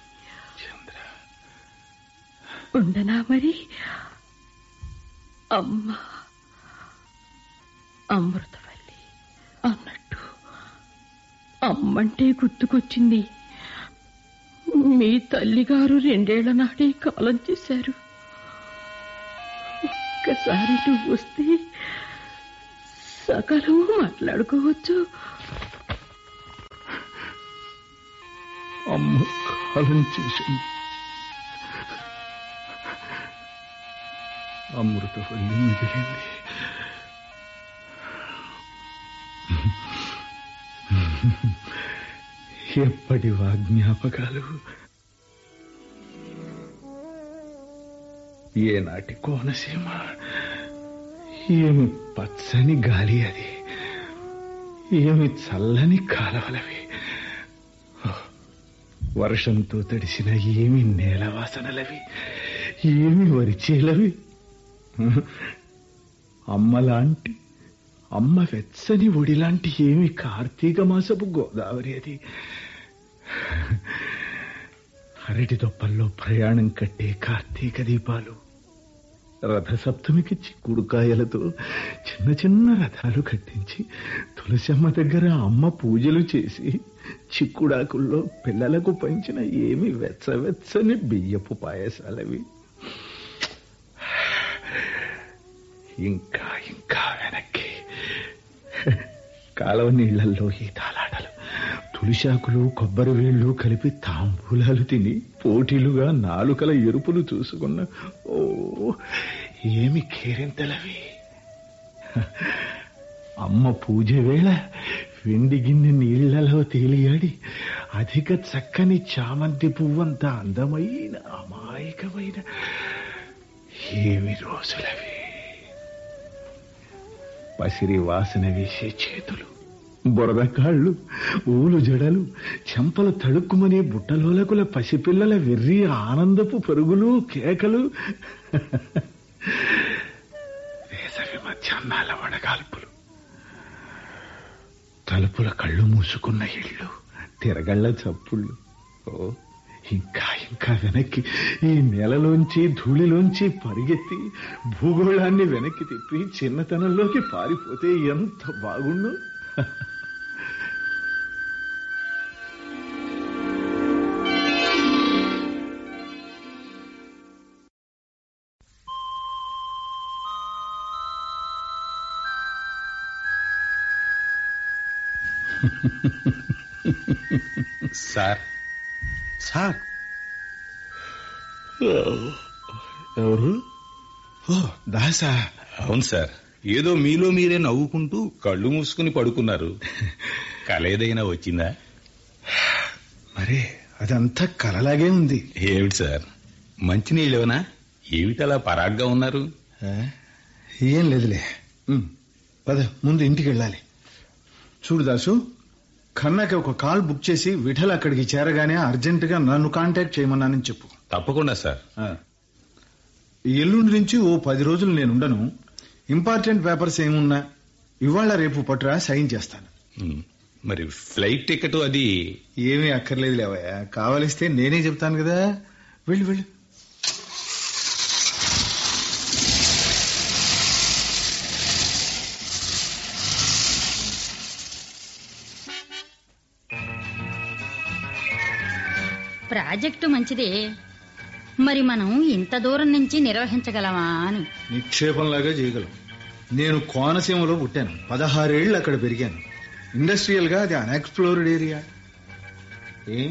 ఉండనా మరి? అమ్మ అమృతవల్లి అన్నట్టు అమ్మంటే గుర్తుకొచ్చింది. మీ తల్లిగారు రెండేళ్ళ నాడే కాలం చేశారు. ఒక్కసారి నువ్వు వస్తే సకలము మాట్లాడుకోవచ్చు. అమ్మ కాలం చేసింది. అమృతవల్లి మిగిలింది. ఎప్పటి వాజ్ఞాపకాలు ఏనాటి కోనసీమ? ఏమి పచ్చని గాలి అది? ఏమి చల్లని కాలవలవి? వర్షంతో తడిసిన ఏమి నేల వాసనలవి? ఏమి వరిచేలవి అమ్మలాంటి అమ్మ వెచ్చని ఒడిలాంటి ఏమి కార్తీక మాసపు గోదావరి అది? అరటి దొప్పల్లో ప్రయాణం కట్టే కార్తీక దీపాలు రథసప్తమికి చిక్కుడుకాయలతో చిన్న చిన్న రథాలు కట్టించి తులసమ్మ దగ్గర అమ్మ పూజలు చేసి చిక్కుడాకుల్లో పిల్లలకు పంచిన ఏమి వెచ్చవెచ్చని బియ్యపు పాయసాలవి. ఇంకా ఇంకా వెనక్కి. కాలవ నీళ్ళల్లో ఈ తాలాటలు తులిశాకులు కొబ్బరి వేళ్ళు కలిపి తాంబూలాలు తిని పోటీలుగా నాలుకల ఎరుపులు చూసుకున్న ఓ ఏమి కేరింతలవి. అమ్మ పూజ వేళ వెండి గిన్నె నీళ్ళలో తేలియాడి అధిక చక్కని చామంతి పువ్వంత అందమైన అమాయకమైన ఏమి రోజులవి. పసిరి వాసన వేసే చేతులు బురద కాళ్ళు ఊలు జడలు చెంపలు తడుక్కుమనే బుట్టలోలకుల పసిపిల్లల వెర్రి ఆనందపు పరుగులు కేకలు. వేసవి మధ్యాహ్నాల వడగాల్పులు. తలుపుల కళ్ళు మూసుకున్న ఇళ్ళు తిరగళ్ళ చప్పుళ్ళు. ఓ ఇంకా ఇంకా వెనక్కి ఈ నేలలోంచి ధూళిలోంచి పరిగెత్తి భూగోళాన్ని వెనక్కి తిప్పి చిన్నతనంలోకి పారిపోతే ఎంత బాగుండు. సార్. సార్? ఎవరు? దాసా అవును సార్. ఏదో మీలో మీరే నవ్వుకుంటూ కళ్ళు మూసుకుని పడుకున్నారు. కల ఏదైనా వచ్చిందా? మరే అదంతా కలలాగే ఉంది. ఏమిటి సార్? మంచినీళ్ళేవనా? ఏమిటలా పరాగ్గా ఉన్నారు? ఏం లేదులే. పద ముందు ఇంటికి వెళ్ళాలి చూడు దాసు కన్నాకి ఒక కాల్ బుక్ చేసి విఠల్ అక్కడికి చేరగానే అర్జెంటుగా నన్ను కాంటాక్ట్ చేయమన్నానని చెప్పు. తప్పకుండా సార్. ఎల్లుండి నుంచి ఓ పది రోజులు నేను ఉండను ఇంపార్టెంట్ పేపర్స్ ఏమున్నా ఇవాళ రేపు పట్టురా సైన్ చేస్తాను. మరి ఫ్లైట్ టికెట్ అది ఏమీ అక్కర్లేదు లేవయ్యా. కావలిస్తే నేనే చెప్తాను కదా. వెళ్ళు వెళ్ళు. ప్రాజెక్టు మంచిదే. మరి మనం ఇంత దూరం నుంచి నిర్వహించగలమా అని. నిక్షేపంలాగా చేయగలం. నేను కోనసీమలో పుట్టాను. పదహారేళ్ళు అక్కడ పెరిగాను. ఇండస్ట్రియల్గా అది అన్ఎక్స్ప్లోర్డ్ ఏరియా. ఏ?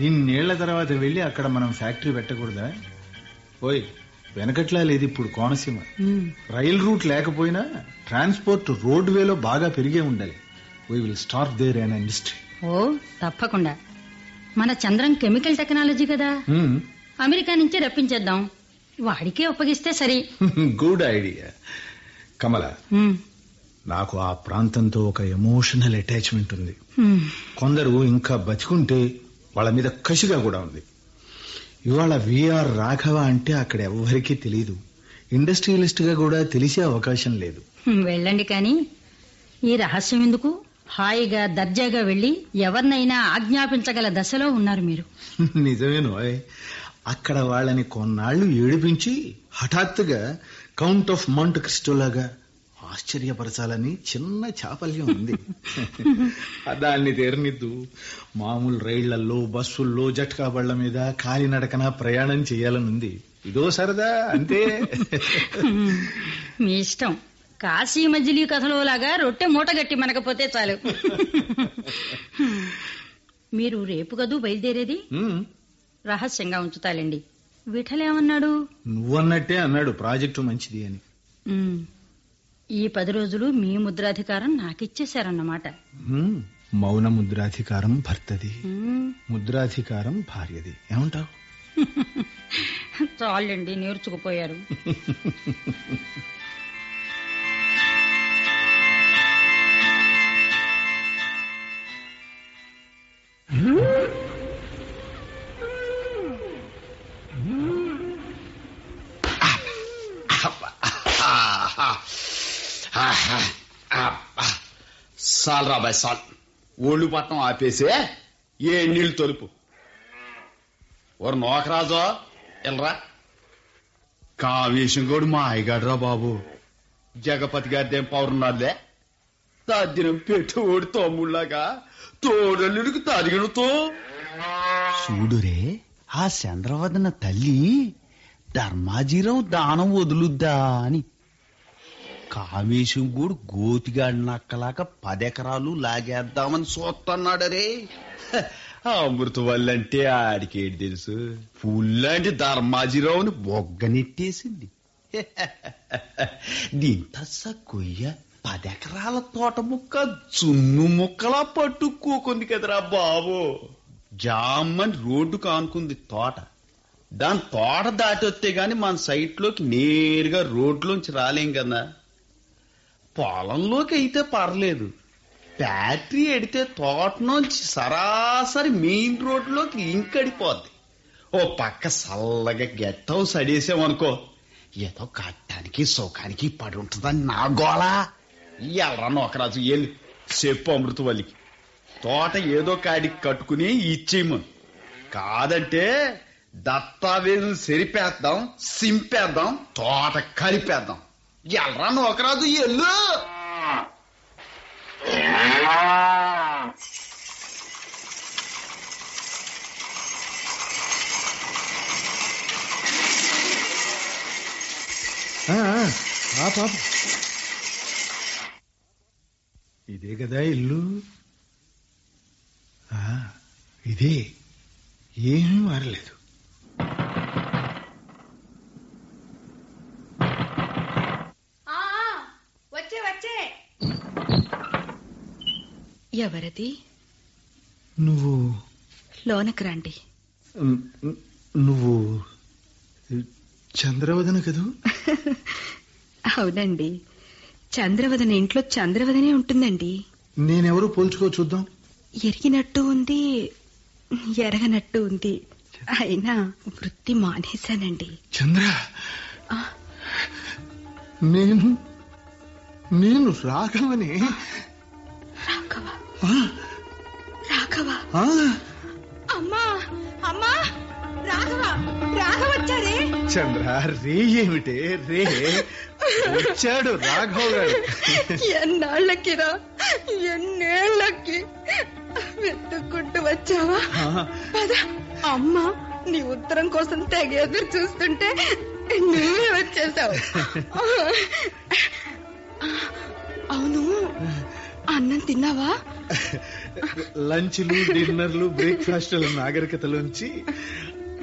ఇన్నేళ్ళ తర్వాత వెళ్ళి అక్కడ మనం ఫ్యాక్టరీ పెట్టకూడదా? ఓయ్ వెనకట్లా లేదు ఇప్పుడు కోనసీమ. రైల్ రూట్ లేకపోయినా ట్రాన్స్పోర్ట్ రోడ్ వేలో బాగా పెరిగే ఉండాలి. We will start there an industry ఓ తప్పకుండా. మన చంద్రం కెమికల్ టెక్నాలజీ కదా. అమెరికా నుంచి రప్పించేద్దాం. వాడికే అప్పగిస్తే సరి. గుడ్ ఐడియా కమల నాకు ఆ ప్రాంతంతో ఒక ఎమోషనల్ అటాచ్మెంట్ ఉంది. కొందరు ఇంకా బతికుంటే వాళ్ళ మీద కసిగా కూడా ఉంది. ఇవాళ విఆర్ రాఘవ అంటే అక్కడ ఎవ్వరికీ తెలియదు ఇండస్ట్రియలిస్ట్గా కూడా తెలిసే అవకాశం లేదు. వెళ్ళండి కానీ. ఈ రహస్యం ఎందుకు? హాయిగా దర్జాగా వెళ్ళి ఎవరినైనా ఆజ్ఞాపించగల దశలో ఉన్నారు మీరు. నిజమేనో అక్కడ వాళ్ళని కొన్నాళ్ళు ఏడిపించి హఠాత్తుగా కౌంట్ ఆఫ్ మౌంట్ క్రిస్టోలాగా ఆశ్చర్యపరచాలని చిన్న చాపల్యం ఉంది. దాన్ని తీరనిద్దు మామూలు రైళ్ళలో బస్సుల్లో జట్కా బళ్ళ మీద కాలినడకన ప్రయాణం చేయాలనుంది ఇదో సరదా అంతే. మీ ఇష్టం. కాశీ మజిలీ కథలో లాగా రొట్టె మూట గట్టి మనకపోతే చాలు. మీరు రేపు కదూ బయలుదేరేది? రహస్యంగా ఉంచుతాలండి. విఠలేమన్నాడు? నువ్వన్నట్టే అన్నాడు ప్రాజెక్టు మంచిది అని. ఈ పది రోజులు మీ ముద్రాధికారం నాకిచ్చేశారన్నమాట. మౌన ముద్రాధికారం భర్తది. ముద్రాధికారం భార్యది. ఏమంటావు? చాలండి నేర్చుకుపోయారు. సాల్ రాబాయ్ సాల్. ఒళ్ళు పట్టం ఆపేసే ఏ నీళ్ళు తొలుపు. ఓరు నోకరాజో ఎల్రా కావేశం కూడా మా అయ్యగాడురా బాబు. జగపతి గారిదేం పౌరున్నాడులే. తద్దినం పెట్టి ఓడి తమ్ముళ్ళగా తోడల్లుడికి తరిగినతో చూడురే ఆ చంద్రవదన తల్లి ధర్మాజీరావు దానం వదులుద్దా అని కామేశం కూడా గోతిగాడి నక్కలాగా పదెకరాలు లాగేద్దామని చూస్తున్నాడరే అమృత వల్లంటే ఆడికేటి తెలుసు పుల్లాంటి ధర్మాజీరావుని బొగ్గనెట్టేసింది దీంతస్స కొయ్య పదెకరాల తోట ముక్క చున్ను ముక్కలా పట్టుకోకుంది కదరా బాబు. జామ్మని రోడ్డు కానుకుంది తోట. దాని తోట దాటి వస్తే గాని మన సైట్లోకి నేరుగా రోడ్లోంచి రాలేం కదా. పొలంలోకి అయితే పర్లేదు. ఫ్యాక్టరీ ఎడితే తోటలోంచి సరాసరి మెయిన్ రోడ్లోకి లింక్ అడిపోద్ది ఓ పక్క చల్లగా గెట్ హౌస్ అడేసామనుకో ఏదో కట్టడానికి సుఖానికి పడి ఉంటుందని నా గోళ ఎల్రా నోకరాజు ఎల్లు చెప్పు అమృతవల్లికి. తోట ఏదో కాడికి కట్టుకుని ఇచ్చేయము. కాదంటే దత్తావేలు సెరిపేద్దాం సింపేద్దాం తోట కలిపేద్దాం. ఎల్రా నోకరాజు ఎల్లు ఆ పాప. ఇదే కదా ఇల్లు. ఇదే. ఏమీ మారలేదు. వచ్చే వచ్చే. ఎవరది? నువ్వు లోనకి రండి. నువ్వు చంద్రవదన కదూ? అవునండి. చంద్రవదన ఇంట్లో చంద్రవదనే ఉంటుందండి. నేనెవరో పోల్చుకో చూద్దాం. ఎరిగినట్టు ఉంది ఎరగనట్టు ఉంది. అయినా వృత్తి మానేశానండి. చంద్ర! నేను నేను రాఘవని. రాఘవ. రాఘవ. అమ్మా అమ్మా! రాఘవ రాఘవ వచ్చారే? చంద్ర రే ఏమిటే? రే వచ్చాడు రాఘవ గారు. ఎన్నాళ్ళకిరా? ఎన్నేళ్ళకి? వెతుక్కుంటూ వచ్చావా? పద. అమ్మా నీ ఉత్తరం కోసం తెగ ఎదురు చూస్తుంటే నువ్వే వచ్చేసావు. అవును అన్నం తిన్నావా? లంచ్లు డిన్నర్లు బ్రేక్ఫాస్ట్ల నాగరికతలోంచి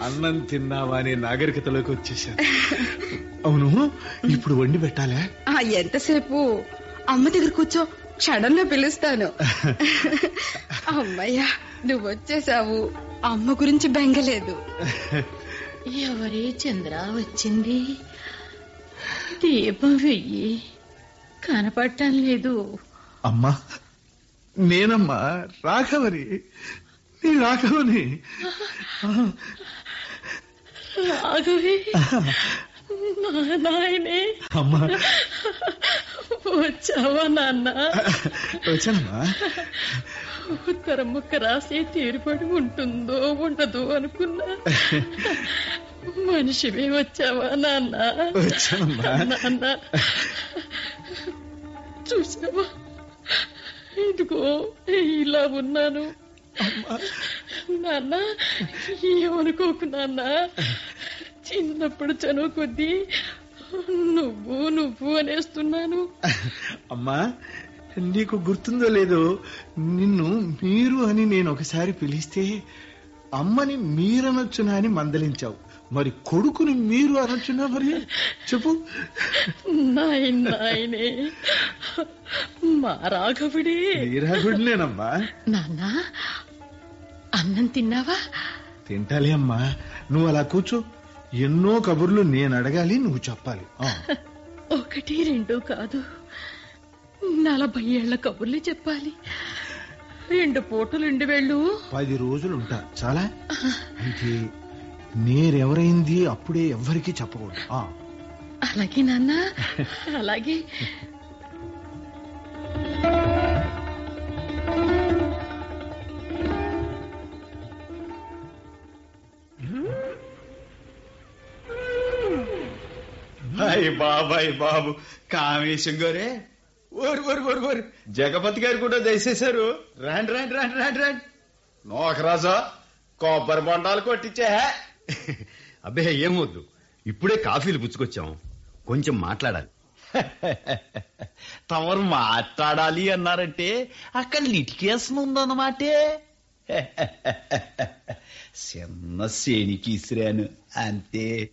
అన్నం తిన్నావా అనే నాగరికతలోకి వచ్చేసాను అవును ఇప్పుడు వండి పెట్టాలా? ఆ ఎంతసేపు? అమ్మ దగ్గర కూర్చో క్షణంలో పిలుస్తాను. అమ్మయ్యా నువ్వు వచ్చేసావు. అమ్మ గురించి బెంగలేదు. ఎవరే చంద్ర వచ్చింది? దీపం వెయ్యి. కనపడటం లేదు. అమ్మా నేనమ్మా రాఘవని. నీ రాఘవని. రాఘవే నా నాయనే అమ్మా. వచ్చావా నాన్న? వచ్చానమ్మా. ఉత్తరం ముక్క రాసి తీరుపడి ఉంటుందో ఉండదో అనుకున్నా. మనిషివే వచ్చావా నాన్న? నాన్న. చూసావా? ఇదిగో ఇలా ఉన్నాను. నాన్న ఏమనుకోకు నాన్న. చిన్నప్పుడు చనువు కొద్దీ నువ్వు నువ్వు అనేస్తున్నాను. అమ్మా నీకు గుర్తుందో లేదో నిన్ను మీరు అని నేను ఒకసారి పిలిస్తే అమ్మని మీరనొచ్చునా అని మందలించావు. మరి కొడుకుని మీరు అనొచ్చునా మరి? చెప్పు. నాయన నాయనే. మా రాఘవుడే. నీరాగుడినేనమ్మా నాన్న అన్నం తిన్నావా? తింటాలే అమ్మా. నువ్వు అలా కూర్చో. ఎన్నో కబుర్లు నేను అడగాలి నువ్వు చెప్పాలి. ఒకటి రెండు కాదు. నలభై ఏళ్ళ కబుర్లు చెప్పాలి. రెండు పూటలు రెండు వేళ్ళు. పది రోజులు ఉంటా. చాలా? అయితే నేరెవరైంది అప్పుడే ఎవ్వరికీ చెప్పకూడదు. అలాగే నాన్న. అలాగే. బాబాయ్ బాబు. కామేశం గారే. ఓరు ఓరు ఓరు ఓరు. జగపతి గారు కూడా దయచేశారు. రాండి రాండి రాండి రాండి రాండి. నోకరాజా కొబ్బరి బొండాలు కొట్టించే అబ్బే ఏమొద్దు ఇప్పుడే కాఫీలు పుచ్చుకొచ్చాం. కొంచెం మాట్లాడాలి. తమరు మాట్లాడాలి అన్నారంటే అక్కడ లిటికేషన్ ఉందన్నమాటే. చిన్న శేనికి ఇసిరాను అంతే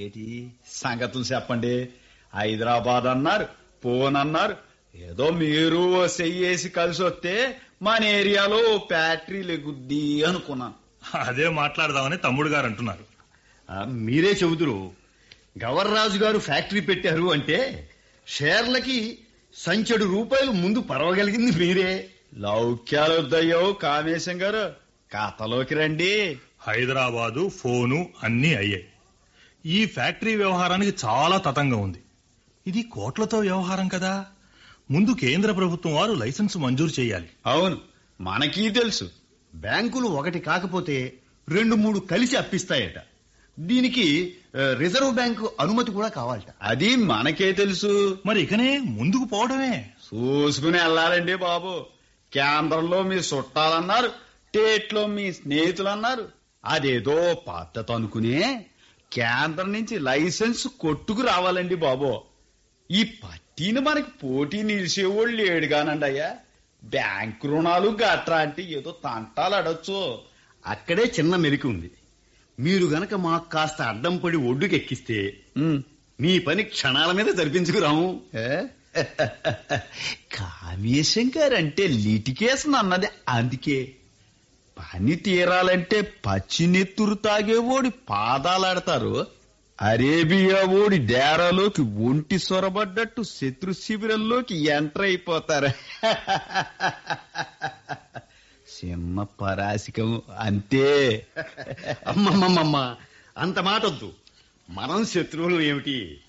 ఏటి? సంగతులు చెప్పండి. హైదరాబాద్ అన్నారు పోన్ అన్నారు. ఏదో మీరు చెయ్యేసి కలిసి వస్తే మన ఏరియాలో ఫ్యాక్టరీ లెగుద్ది అనుకున్నాను. అదే మాట్లాడదామని తమ్ముడు గారు అంటున్నారు. మీరే చెబుతురు. గవర్రాజు గారు ఫ్యాక్టరీ పెట్టారు అంటే షేర్లకి సంచెడు రూపాయలు ముందు పరవగలిగింది మీరే. లౌక్యాలొద్దయ్యో కామేశం గారు కథలోకి రండి. హైదరాబాదు ఫోను అన్నీ అయ్యాయి. ఈ ఫ్యాక్టరీ వ్యవహారానికి చాలా తతంగా ఉంది. ఇది కోట్లతో వ్యవహారం కదా. ముందు కేంద్ర ప్రభుత్వం వారు లైసెన్స్ మంజూరు చేయాలి. అవును మనకీ తెలుసు. బ్యాంకులు ఒకటి కాకపోతే రెండు మూడు కలిసి అప్పిస్తాయట. దీనికి రిజర్వ్ బ్యాంకు అనుమతి కూడా కావాలట. అది మనకే తెలుసు. మరి ఇకనే ముందుకు పోవడమే. చూసుకుని వెళ్ళాలండి బాబు. కేంద్రంలో మీ చుట్టాలన్నారు స్టేట్లో మీ స్నేహితులు అన్నారు అదేదో పద్ధతి అనుకునే కేంద్రం నుంచి లైసెన్స్ కొట్టుకు రావాలండి బాబు. ఈ పట్టీని మనకి పోటీ నిలిచేవాళ్ళు లేడుగానండి అయ్యా. బ్యాంక్ రుణాలు గట్రా అంటే ఏదో తంటాలు అడొచ్చు అక్కడే చిన్న మెలికి ఉంది. మీరు గనక మాకు కాస్త అడ్డం పడి ఒడ్డుకెక్కిస్తే మీ పని క్షణాల మీద జరిపించుకురాము కావ్యేశం గారంటే లిటికేషన్ అన్నది. అందుకే పని తీరాలంటే పచ్చి నెత్తురు తాగేవోడి పాదాలాడతారు. అరేబియా ఓడి డేరాలోకి ఒంటి సొరబడ్డట్టు శత్రు శిబిరంలోకి ఎంటర్ అయిపోతారు. చిన్న పరాసికం అంతే. అమ్మమ్మమ్మమ్మ అంత మాట వద్దు మనం శత్రువులు ఏమిటి?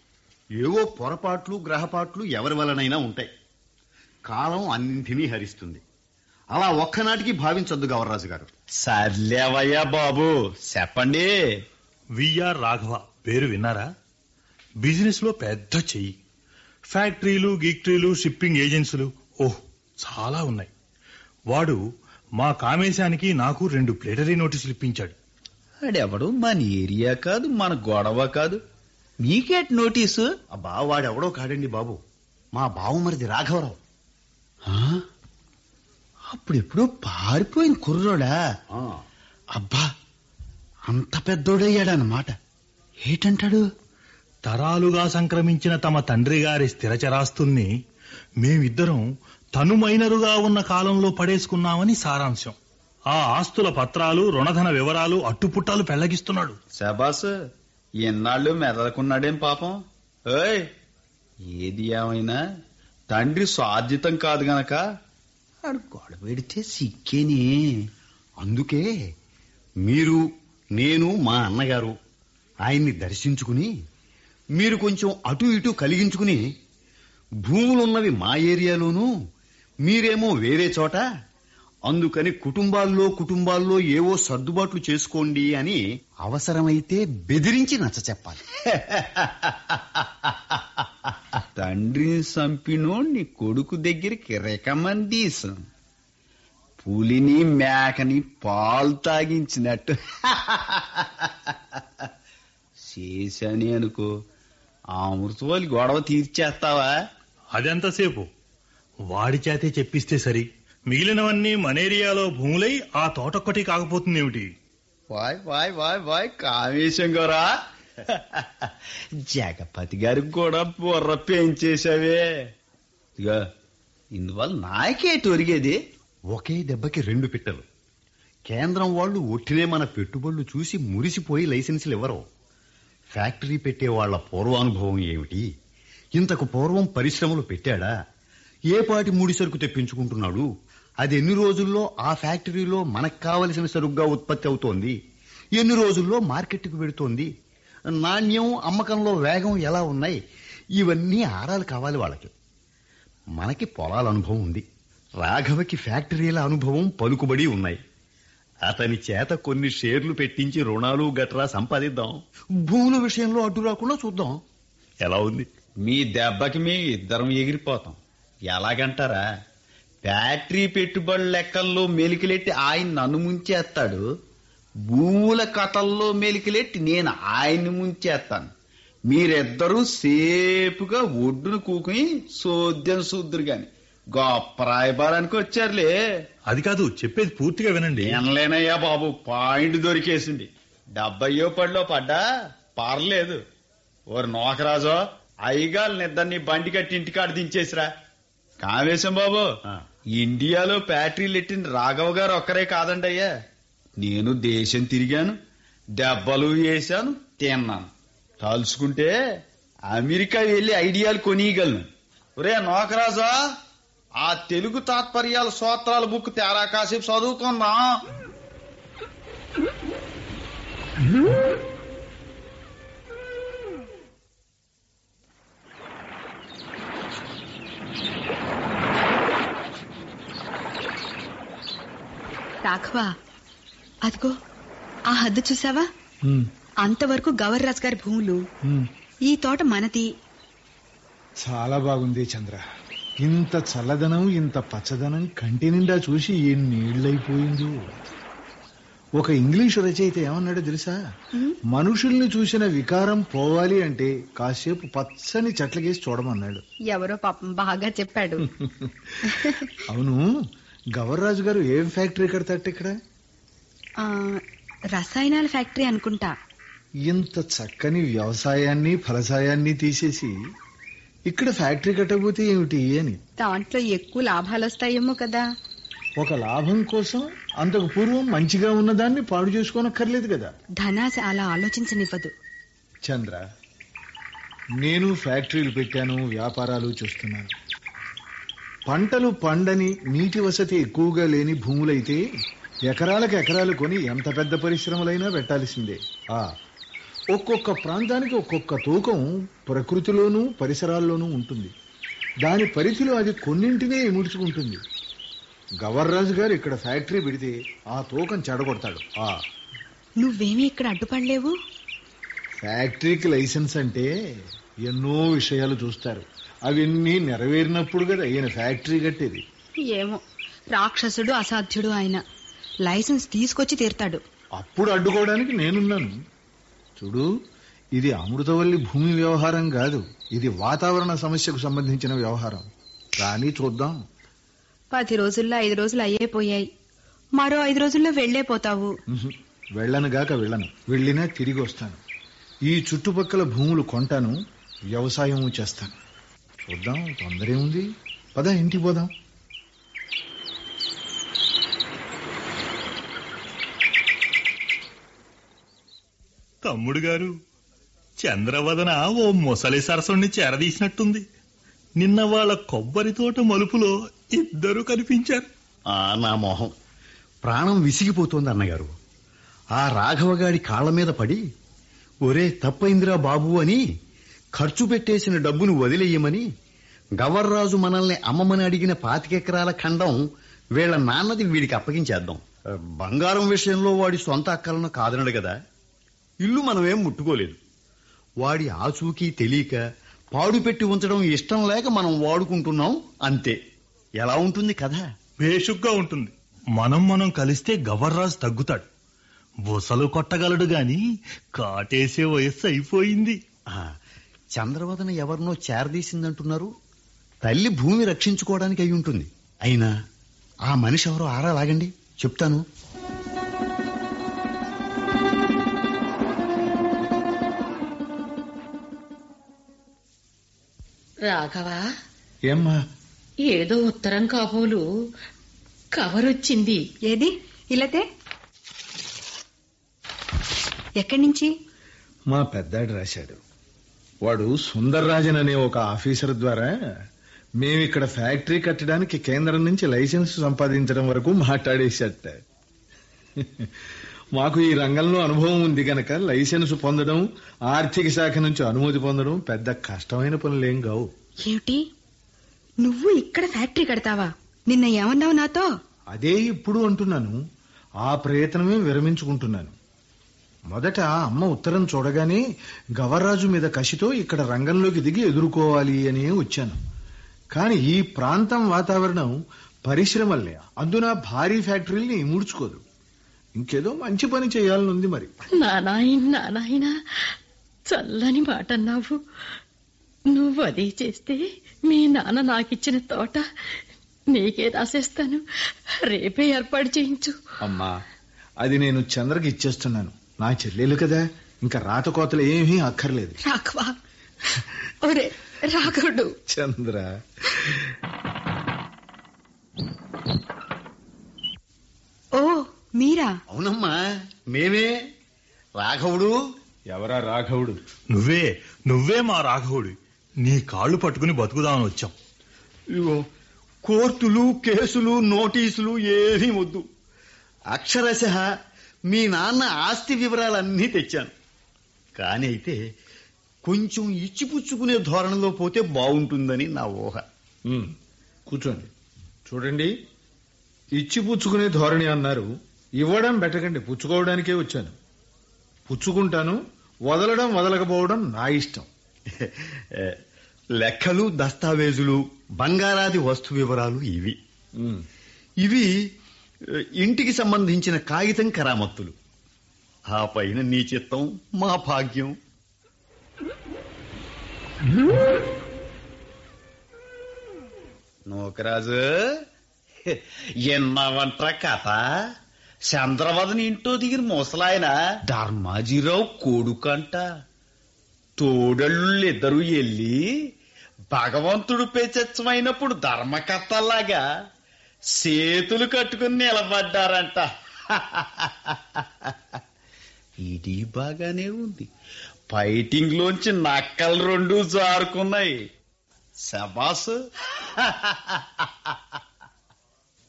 ఏవో పొరపాట్లు గ్రహపాట్లు ఎవరి వలనైనా ఉంటాయి. కాలం అన్నింటినీ హరిస్తుంది. అలా ఒక్కనాటికి భావించొద్దు గవర్రాజు గారు. సర్లేవయ్యా బాబు చెప్పండి. విఆర్ రాఘవ పేరు విన్నారా? బిజినెస్లో పెద్ద చెయ్యి. ఫ్యాక్టరీలు గీక్టరీలు షిప్పింగ్ ఏజెన్సీలు ఓహ్ చాలా ఉన్నాయి. వాడు మా కామేశానికి నాకు రెండు ప్లేటరీ నోటీసులు ఇప్పించాడు. ఆడెవడు? మన ఏరియా కాదు మన గొడవ కాదు. మీకేట్ నోటీసు? అబ్బా వాడెవడో కాడండి బాబు. మా బావుమరిది రాఘవరావు. అప్పుడెప్పుడో పారిపోయిన కుర్రోడా? ఆ, అబ్బా అంత పెద్దోడయ్యాడన్నమాట. ఏటంటాడు? తరాలుగా సంక్రమించిన తమ తండ్రి గారి స్థిరచరాస్తుల్ని మేమిద్దరం తనుమైనరుగా ఉన్న కాలంలో పడేసుకున్నామని సారాంశం. ఆ ఆస్తుల పత్రాలు రుణధన వివరాలు అట్టుపుట్టాలు పెళ్ళగిస్తున్నాడు శబాస్ ఎన్నాళ్ళు మెదలకున్నాడేం పాపం? ఏయ్ ఏది ఏమైనా తండ్రి స్వార్జితం కాదు గనక. ఆడు గొడవ పెడితే అందుకే మీరు నేను మా అన్నగారు ఆయన్ని దర్శించుకుని మీరు కొంచెం అటు ఇటు కలిగించుకుని భూములున్నవి మా ఏరియాలోనూ మీరేమో వేరే చోట? అందుకని కుటుంబాల్లో కుటుంబాల్లో ఏవో సర్దుబాట్లు చేసుకోండి అని అవసరమైతే బెదిరించి నచ్చ చెప్పాలి. తండ్రిని చంపినోడిని కొడుకు దగ్గరికి రికమెండేషన్ పులిని మేకని పాలు తాగించినట్టు. చేశాని అనుకో. ఆ అమృతవాలి గొడవ తీర్చేస్తావా? అదెంతసేపు? వాడి చేతే చెప్పిస్తే సరి. మిగిలినవన్నీ మనేరియాలో భూములై ఆ తోటొక్కటి కాకపోతుందేమిటి? వాయ్ వాయ్ వాయ్ వాయ్ కామేశం గారా. జగపతి గారికి కూడా బుర్ర పెంచేశావే. ఇక ఇందువల్ల నాకేటి ఒరిగేది? ఒకే దెబ్బకి రెండు పిట్టలు. కేంద్రం వాళ్ళు ఒట్టినే మన పెట్టుబడులు చూసి మురిసిపోయి లైసెన్సులు ఇవ్వరు. ఫ్యాక్టరీ పెట్టే వాళ్ళ పూర్వానుభవం ఏమిటి? ఇంతకు పూర్వం పరిశ్రమలు పెట్టాడా? ఏ పాటి ముడి సరుకు తెప్పించుకుంటున్నాడు? అది ఎన్ని రోజుల్లో ఆ ఫ్యాక్టరీలో మనకు కావలసిన సరుగ్గా ఉత్పత్తి అవుతోంది? ఎన్ని రోజుల్లో మార్కెట్కు పెడుతోంది నాణ్యం అమ్మకంలో వేగం ఎలా ఉన్నాయి? ఇవన్నీ ఆరాలు కావాలి వాళ్ళకి. మనకి పొలాల అనుభవం ఉంది. రాఘవకి ఫ్యాక్టరీల అనుభవం పలుకుబడి ఉన్నాయి. అతని చేత కొన్ని షేర్లు పెట్టించి రుణాలు గట్రా సంపాదిద్దాం. భూముల విషయంలో అడ్డు రాకుండా చూద్దాం. ఎలా ఉంది? మీ దెబ్బకి మీ ఇద్దరం ఎగిరిపోతాం. ఎలాగంటారా? ఫ్యాక్టరీ పెట్టుబడి లెక్కల్లో మెలికలెట్టి ఆయన నన్ను ముంచేస్తాడు. భూముల కథల్లో మెలికలెట్టి నేను ఆయన్ని ముంచేస్తాను. మీరిద్దరూ సేపుగా ఒడ్డును కూకుని సోద్యం సూద్దురు గాని. గొప్ప రాయబారానికి వచ్చారులే. అది కాదు చెప్పేది పూర్తిగా వినండి. వినలేనయ్యా బాబు పాయింట్ దొరికేసింది. డెబ్బయో పడిలో పడ్డా? పర్లేదు. ఓరు నోకరాజో అయ్యగాలు నిద్దరిని బండి కట్టి ఇంటికాడ దించేసిరా. కావేశం బాబు ఇండియాలో ఫ్యాక్టరీలు ఎట్టిన రాఘవ గారు ఒక్కరే కాదండి అయ్యా. నేను దేశం తిరిగాను దెబ్బలు వేశాను తిన్నాను. తలుచుకుంటే అమెరికా వెళ్ళి ఐడియాలు కొనియగలను. ఒరే నోకరాజా ఆ తెలుగు తాత్పర్యాల సూత్రాల బుక్ తేరా కాసేపు చదువుకుందా. రాఘవా అదిగో ఆ హద్దు చూసావా? అంతవరకు గవర్రాజ్ గారి భూములు ఈ తోట మనది. చాలా బాగుంది చంద్ర. ఇంత చల్లదనం ఇంత పచ్చదనం కంటి నిండా చూసి ఎన్నేళ్ళైపోయిందో ఒక ఇంగ్లీషు రచయిత ఏమన్నాడో తెలుసా? మనుషుల్ని చూసిన వికారం పోవాలి అంటే కాసేపు పచ్చని చెట్లకేసి చూడమన్నాడు. ఎవరో పాపం బాగా చెప్పాడు. అవును. గవర్రాజు గారు ఏం ఫ్యాక్టరీ కడతాట ఇక్కడ? రసాయనాల ఫ్యాక్టరీ అనుకుంటా. ఇంత చక్కని వ్యవసాయాన్ని ఫలసాయాన్ని తీసేసి ఇక్కడ ఫ్యాక్టరీ కట్టకపోతే ఏమిటి అని? దాంట్లో ఎక్కువ లాభాలు వస్తాయేమో కదా. ఒక లాభం కోసం అంతకు పూర్వం మంచిగా ఉన్నదాన్ని పాడు చేసుకోనక్కర్లేదు కదా. ధనాశ అలా ఆలోచించనివ్వదు. చంద్ర నేను ఫ్యాక్టరీలు పెట్టాను వ్యాపారాలు చూస్తున్నాను. పంటలు పండని నీటి వసతి ఎక్కువగా లేని భూములైతే ఎకరాలకు ఎకరాలు కొని ఎంత పెద్ద పరిశ్రమలైనా పెట్టాల్సిందే ఆ ఒక్కొక్క ప్రాంతానికి ఒక్కొక్క తూకం ప్రకృతిలోనూ పరిసరాల్లోనూ ఉంటుంది. దాని పరిధిలో అది కొన్నింటినే ఇముడ్చుకుంటుంది గవర్రాజు గారు ఇక్కడ ఫ్యాక్టరీ పెడితే ఆ తూకం చెడగొడతాడు. ఆ నువ్వేమీ ఇక్కడ అడ్డుపడలేవు? ఫ్యాక్టరీకి లైసెన్స్ అంటే ఎన్నో విషయాలు చూస్తారు. అవన్నీ నెరవేరినప్పుడు కదా ఈయన ఫ్యాక్టరీ కట్టేది. ఏమో రాక్షసుడు అసాధ్యుడు ఆయన. లైసెన్స్ తీసుకొచ్చి తీరుతాడు. అప్పుడు అడ్డుకోవడానికి నేనున్నాను. చూడు ఇది అమృతవల్లి భూమి వ్యవహారం కాదు. ఇది వాతావరణ సమస్యకు సంబంధించిన వ్యవహారం. కానీ చూద్దాం. పది రోజుల్లో ఐదు రోజులు అయ్యే పోయాయి మరో ఐదు రోజుల్లో వెళ్ళే పోతావు. ఉహు, వెళ్ళను గాక వెళ్ళను. వెళ్ళినా తిరిగి వస్తాను. ఈ చుట్టుపక్కల భూములు కొంటాను వ్యవసాయం చేస్తాను. చూద్దాం తొందర ఏముంది పద ఇంటికి పోదాం. తమ్ముడు గారు చంద్రవదన ఓ ముసలి సరస్సుని చేరదీసినట్టుంది. నిన్న వాళ్ళ కొబ్బరి తోట మలుపులో ఇద్దరు కనిపించారు. ఆ నా మొహం. ప్రాణం విసిగిపోతోంది అన్నగారు. ఆ రాఘవగాడి కాళ్ళ మీద పడి ఒరే తప్పైందిరా బాబు అని ఖర్చు పెట్టేసిన డబ్బును వదిలేయమని గవర్రాజు మనల్ని అమ్మమని అడిగిన పాతికెకరాల ఖండం వీళ్ళ నాన్నది వీడికి అప్పగించేద్దాం. బంగారం విషయంలో వాడి సొంత అక్కలను కాదనడు కదా. ఇల్లు మనమేం ముట్టుకోలేదు. వాడి ఆచూకీ తెలియక పాడు పెట్టి ఉంచడం ఇష్టం లేక మనం వాడుకుంటున్నాం అంతే. ఎలా ఉంటుంది కదా బేషుగ్గా ఉంటుంది. మనం మనం కలిస్తే గవర్రాజు తగ్గుతాడు. బుసలు కొట్టగలడు గాని కాటేసే వయస్సు అయిపోయింది. ఆ, చంద్రవదన ఎవరినో చేరదీసిందంటున్నారు. తల్లి భూమి రక్షించుకోవడానికి అయి ఉంటుంది. అయినా ఆ మనిషి ఎవరో ఆరా లాగండి. చెప్తాను. రాఘవా? ఏమ్మా? ఏదో ఉత్తరం కాబోలు. కవర్ వచ్చింది ఏది? ఇలాతే? ఎక్కడి నుంచి? మా పెద్దాడు రాశాడు. వాడు సుందర్రాజన్ అనే ఒక ఆఫీసర్ ద్వారా మేము ఇక్కడ ఫ్యాక్టరీ కట్టడానికి కేంద్రం నుంచి లైసెన్స్ సంపాదించడం వరకు మాట్లాడేశాట. మాకు ఈ రంగంలో అనుభవం ఉంది గనక లైసెన్స్ పొందడం ఆర్థిక శాఖ నుంచి అనుమతి పొందడం పెద్ద కష్టమైన పనులేం కావు. ఏమిటి? నువ్వు ఇక్కడ ఫ్యాక్టరీ కడతావా? నిన్న ఏమన్నావు నాతో? అదే ఇప్పుడు అంటున్నాను. ఆ ప్రయత్నమే విరమించుకుంటున్నాను. మొదట అమ్మ ఉత్తరం చూడగానే గవర్రాజు మీద కసితో ఇక్కడ రంగంలోకి దిగి ఎదుర్కోవాలి అని వచ్చాను. కానీ ఈ ప్రాంతం వాతావరణం పరిశ్రమల్లే. అందున భారీ ఫ్యాక్టరీల్ని ముడుచుకోదు. ఇంకేదో మంచి పని చేయాలనుంది మరి. నానాయన నానాయన చల్లని మాట అన్నావు. నువ్వు అదే చేస్తే మీ నాన్న నాకిచ్చిన తోట నీకే రాసేస్తాను. రేపే ఏర్పాటు చేయించు. అమ్మా అది నేను చంద్రకి ఇచ్చేస్తున్నాను. నా చెల్లెలు కదా ఇంకా రాతకోతలు ఏమీ అక్కర్లేదు. రాఘవా ఒరే రాఘవుడు. చంద్ర. ఓ మీరా? అవునమ్మా మేమే? రాఘవుడు? ఎవరా రాఘవుడు? నువ్వే నువ్వే మా రాఘవుడి. నీ కాళ్ళు పట్టుకుని బతుకుదామని వచ్చాం. ఇదిగో కోర్టులు కేసులు నోటీసులు ఏమీ వద్దు. అక్షరశ మీ నాన్న ఆస్తి వివరాలన్నీ తెచ్చాను. కానీ అయితే కొంచెం ఇచ్చిపుచ్చుకునే ధోరణిలో పోతే బాగుంటుందని నా ఊహ. కూర్చోండి. చూడండి. ఇచ్చి పుచ్చుకునే ధోరణి అన్నారు. ఇవ్వడం పెట్టకండి పుచ్చుకోవడానికే వచ్చాను. పుచ్చుకుంటాను. వదలడం వదలకపోవడం నా ఇష్టం. లెక్కలు దస్తావేజులు బంగారాది వస్తు వివరాలు ఇవి. ఇవి ఇంటికి సంబంధించిన కాగితం కరామత్తులు. ఆ పైన నీ చిత్తం మా భాగ్యం. నూకరాజు ఎన్నావంట కథ? చంద్రవదన ఇంటో దిగిన ముసలాయన ధర్మాజీరావు కొడుకంట. తోడళ్ళు ఇద్దరు భగవంతుడు పేచచ్చమైనప్పుడు ధర్మకర్తలాగా చేతులు కట్టుకుని నిలబడ్డారంట. ఇది బాగానే ఉంది. ఫైటింగ్ లోంచి నక్కలు రెండు జారుకున్నాయి. శబాస్.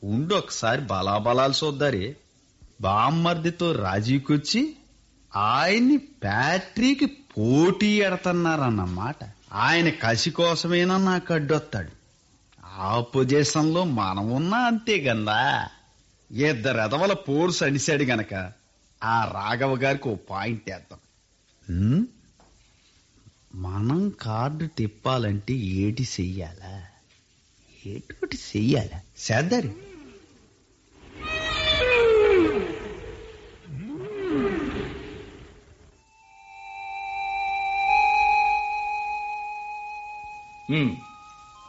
ఉండు ఒకసారి బలాబలాలు చూద్దారే. బామ్మర్దితో రాజీకొచ్చి ఆయన్ని బ్యాటరీకి పోటీ ఎడతన్నారన్నమాట. ఆయన కసి కోసమేనా నాకు అడ్డొస్తాడు ఆ పొజిషన్లో మనం ఉన్నా అంతే గందా. ఇద్దరు ఎదవల పోర్స్ అనిశాడు గనక ఆ రాఘవ గారికి ఓ పాయింట్ వేద్దాం. మనం కార్డు తిప్పాలంటే ఏటి చెయ్యాలా? ఏటోటి చెయ్యాలా? సేద్దరి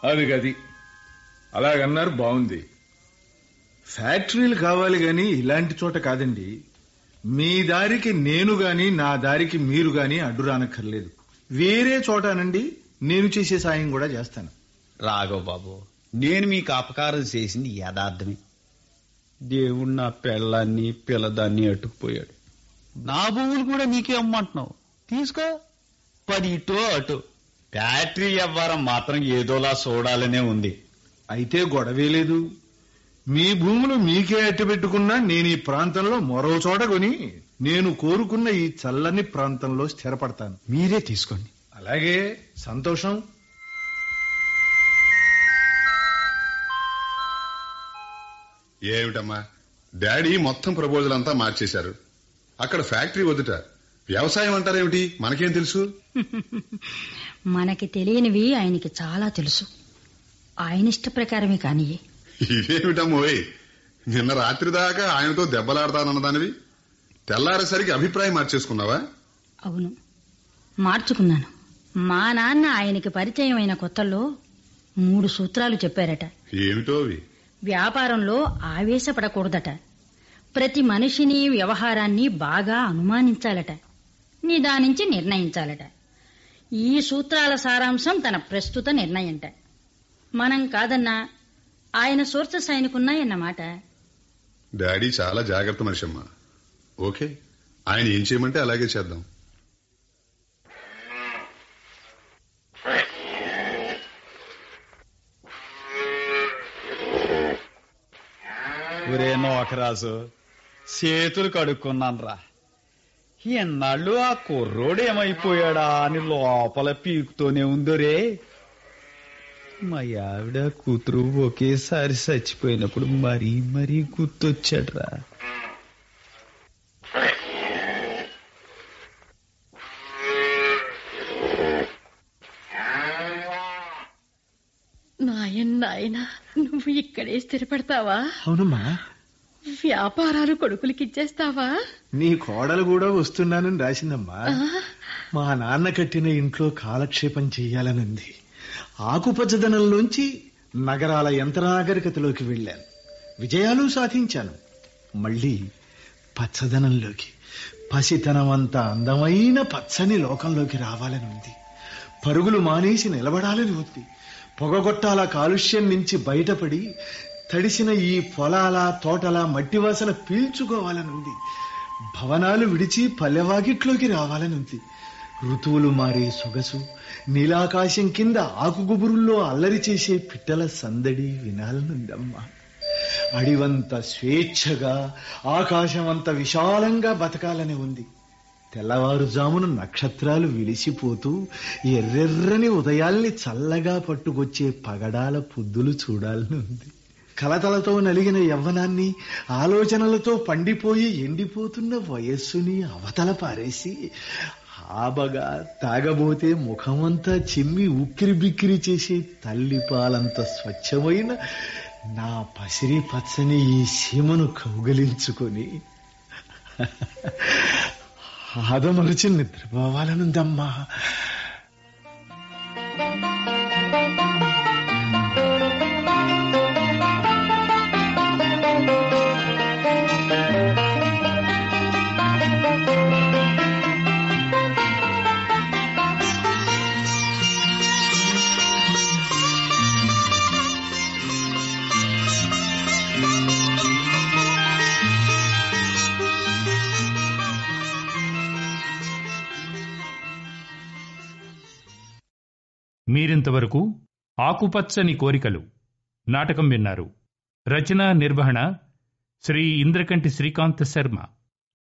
అది గది. అలాగన్నారు బాగుంది ఫ్యాక్టరీలు కావాలి గాని ఇలాంటి చోట కాదండి. మీ దారికి నేను గాని నా దారికి మీరు గాని అడ్డు రానక్కర్లేదు. వేరే చోటనండి నేను చేసే సాయం కూడా చేస్తాను. రాఘవ్ బాబు నేను మీకు అపకారం చేసింది యథార్థమే. దేవుడు నా పెళ్ళాన్ని పిల్లదాన్ని అట్టుకుపోయాడు నా భూములు కూడా నీకే అమ్మంటున్నావు. తీసుకో. పది ఇటో అటు. ఫ్యాక్టరీ వ్యవహారం మాత్రం ఏదోలా చూడాలనే ఉంది. అయితే గొడవే లేదు. మీ భూములు మీకే అట్టబెట్టుకున్నా నేను ఈ ప్రాంతంలో మరో చోట కొని నేను కోరుకున్న ఈ చల్లని ప్రాంతంలో స్థిరపడతాను. మీరే తీసుకోండి. అలాగే సంతోషం. ఏమిటమ్మా? డాడీ మొత్తం ప్రపోజల్ అంతా మార్చేశారు. అక్కడ ఫ్యాక్టరీ వద్దుట. వ్యవసాయం అంటారేమిటి? మనకేం తెలుసు? మనకి తెలియనివి ఆయనకి చాలా తెలుసు. ఆయన ఇష్ట ప్రకారమే కానీ ఇదేమిటమ్మోయ్ నిన్న రాత్రి దాకా ఆయనతో దెబ్బలాడతానన్నదానివి? తెల్లారేసరికి అభిప్రాయం మార్చేసుకున్నావా? అవును. మార్చుకున్నాను. మా నాన్న ఆయనకి పరిచయం అయిన కొత్తల్లో మూడు సూత్రాలు చెప్పారట. ఏమిటో వ్యాపారంలో ఆవేశపడకూడదట. ప్రతి మనిషిని వ్యవహారాన్ని బాగా అనుమానించాలట. నిదానించి నిర్ణయించాలట. ఈ సూత్రాల సారాంశం తన ప్రస్తుత నిర్ణయంట. మనం కాదన్నా ఆయన సోర్సెస్ ఆయనకున్నాయన్నమాట డాడీ చాలా జాగ్రత్త మనిషమ్మా. ఓకే ఆయన ఏం చేయమంటే అలాగే చేద్దాం. ఒరే నోకరాజు చేతులు కడుక్కున్నాను రా ఎన్నాళ్ళు ఆ కుర్రోడు ఏమైపోయాడా అని లోపల పీకుతూనే ఉందరే. మా ఆవిడ కూతురు ఒకేసారి చచ్చిపోయినప్పుడు మరీ మరీ గుర్తొచ్చాడ్రా. నాయన్ నాయన నువ్వు ఇక్కడే స్థిరపడతావా? అవునమ్మా. వ్యాపారాలు కొడుకులకి ఇచ్చేస్తావా? నీ కోడలు కూడా వస్తున్నానని రాసిందమ్మా. మా నాన్న కట్టిన ఇంట్లో కాలక్షేపం చెయ్యాలనుంది ఆకుపచ్చదనంలోంచి నగరాల యంత్రాగరికతలోకి వెళ్ళాను. విజయాలు సాధించాను. మళ్ళీ పచ్చదనంలోకి పసితనమంత అందమైన పచ్చని లోకంలోకి రావాలని ఉంది. పరుగులు మానేసి నిలబడాలని ఉంది. పొగగొట్టాల కాలుష్యం నుంచి బయటపడి తడిసిన ఈ పొలాల తోటల మట్టి వాసన పీల్చుకోవాలనుంది భవనాలు విడిచి పల్లెవాకిట్లోకి రావాలనుంది ఋతువులు మారే సొగసు నీలాకాశం కింద ఆకుగుబురుల్లో అల్లరి చేసే పిట్టల సందడి వినాలనుందమ్మా. అడివంత స్వేచ్ఛగా ఆకాశమంత విశాలంగా బతకాలని ఉంది. తెల్లవారుజామున నక్షత్రాలు విలిసిపోతూ ఎర్రెర్రని ఉదయాల్ని చల్లగా పట్టుకొచ్చే పగడాల పొద్దులు చూడాలని ఉంది. కలతలతో నలిగిన యవ్వనాన్ని ఆలోచనలతో పండిపోయి ఎండిపోతున్న వయస్సుని అవతల పారేసి ఆబగా తాగబోతే ముఖమంతా చిమ్మి ఉక్కిరి బిక్కిరి చేసి తల్లి పాలంత స్వచ్ఛమైన నా పసిరి పచ్చని ఈ సీమను కౌగలించుకొని. ఆదమరచి నిద్రపోవాలనుందమ్మా. మీరింతవరకు ఆకుపచ్చని కోరికలు నాటకం విన్నారు. రచన నిర్వహణ శ్రీ ఇంద్రకంటి శ్రీకాంత్ శర్మ.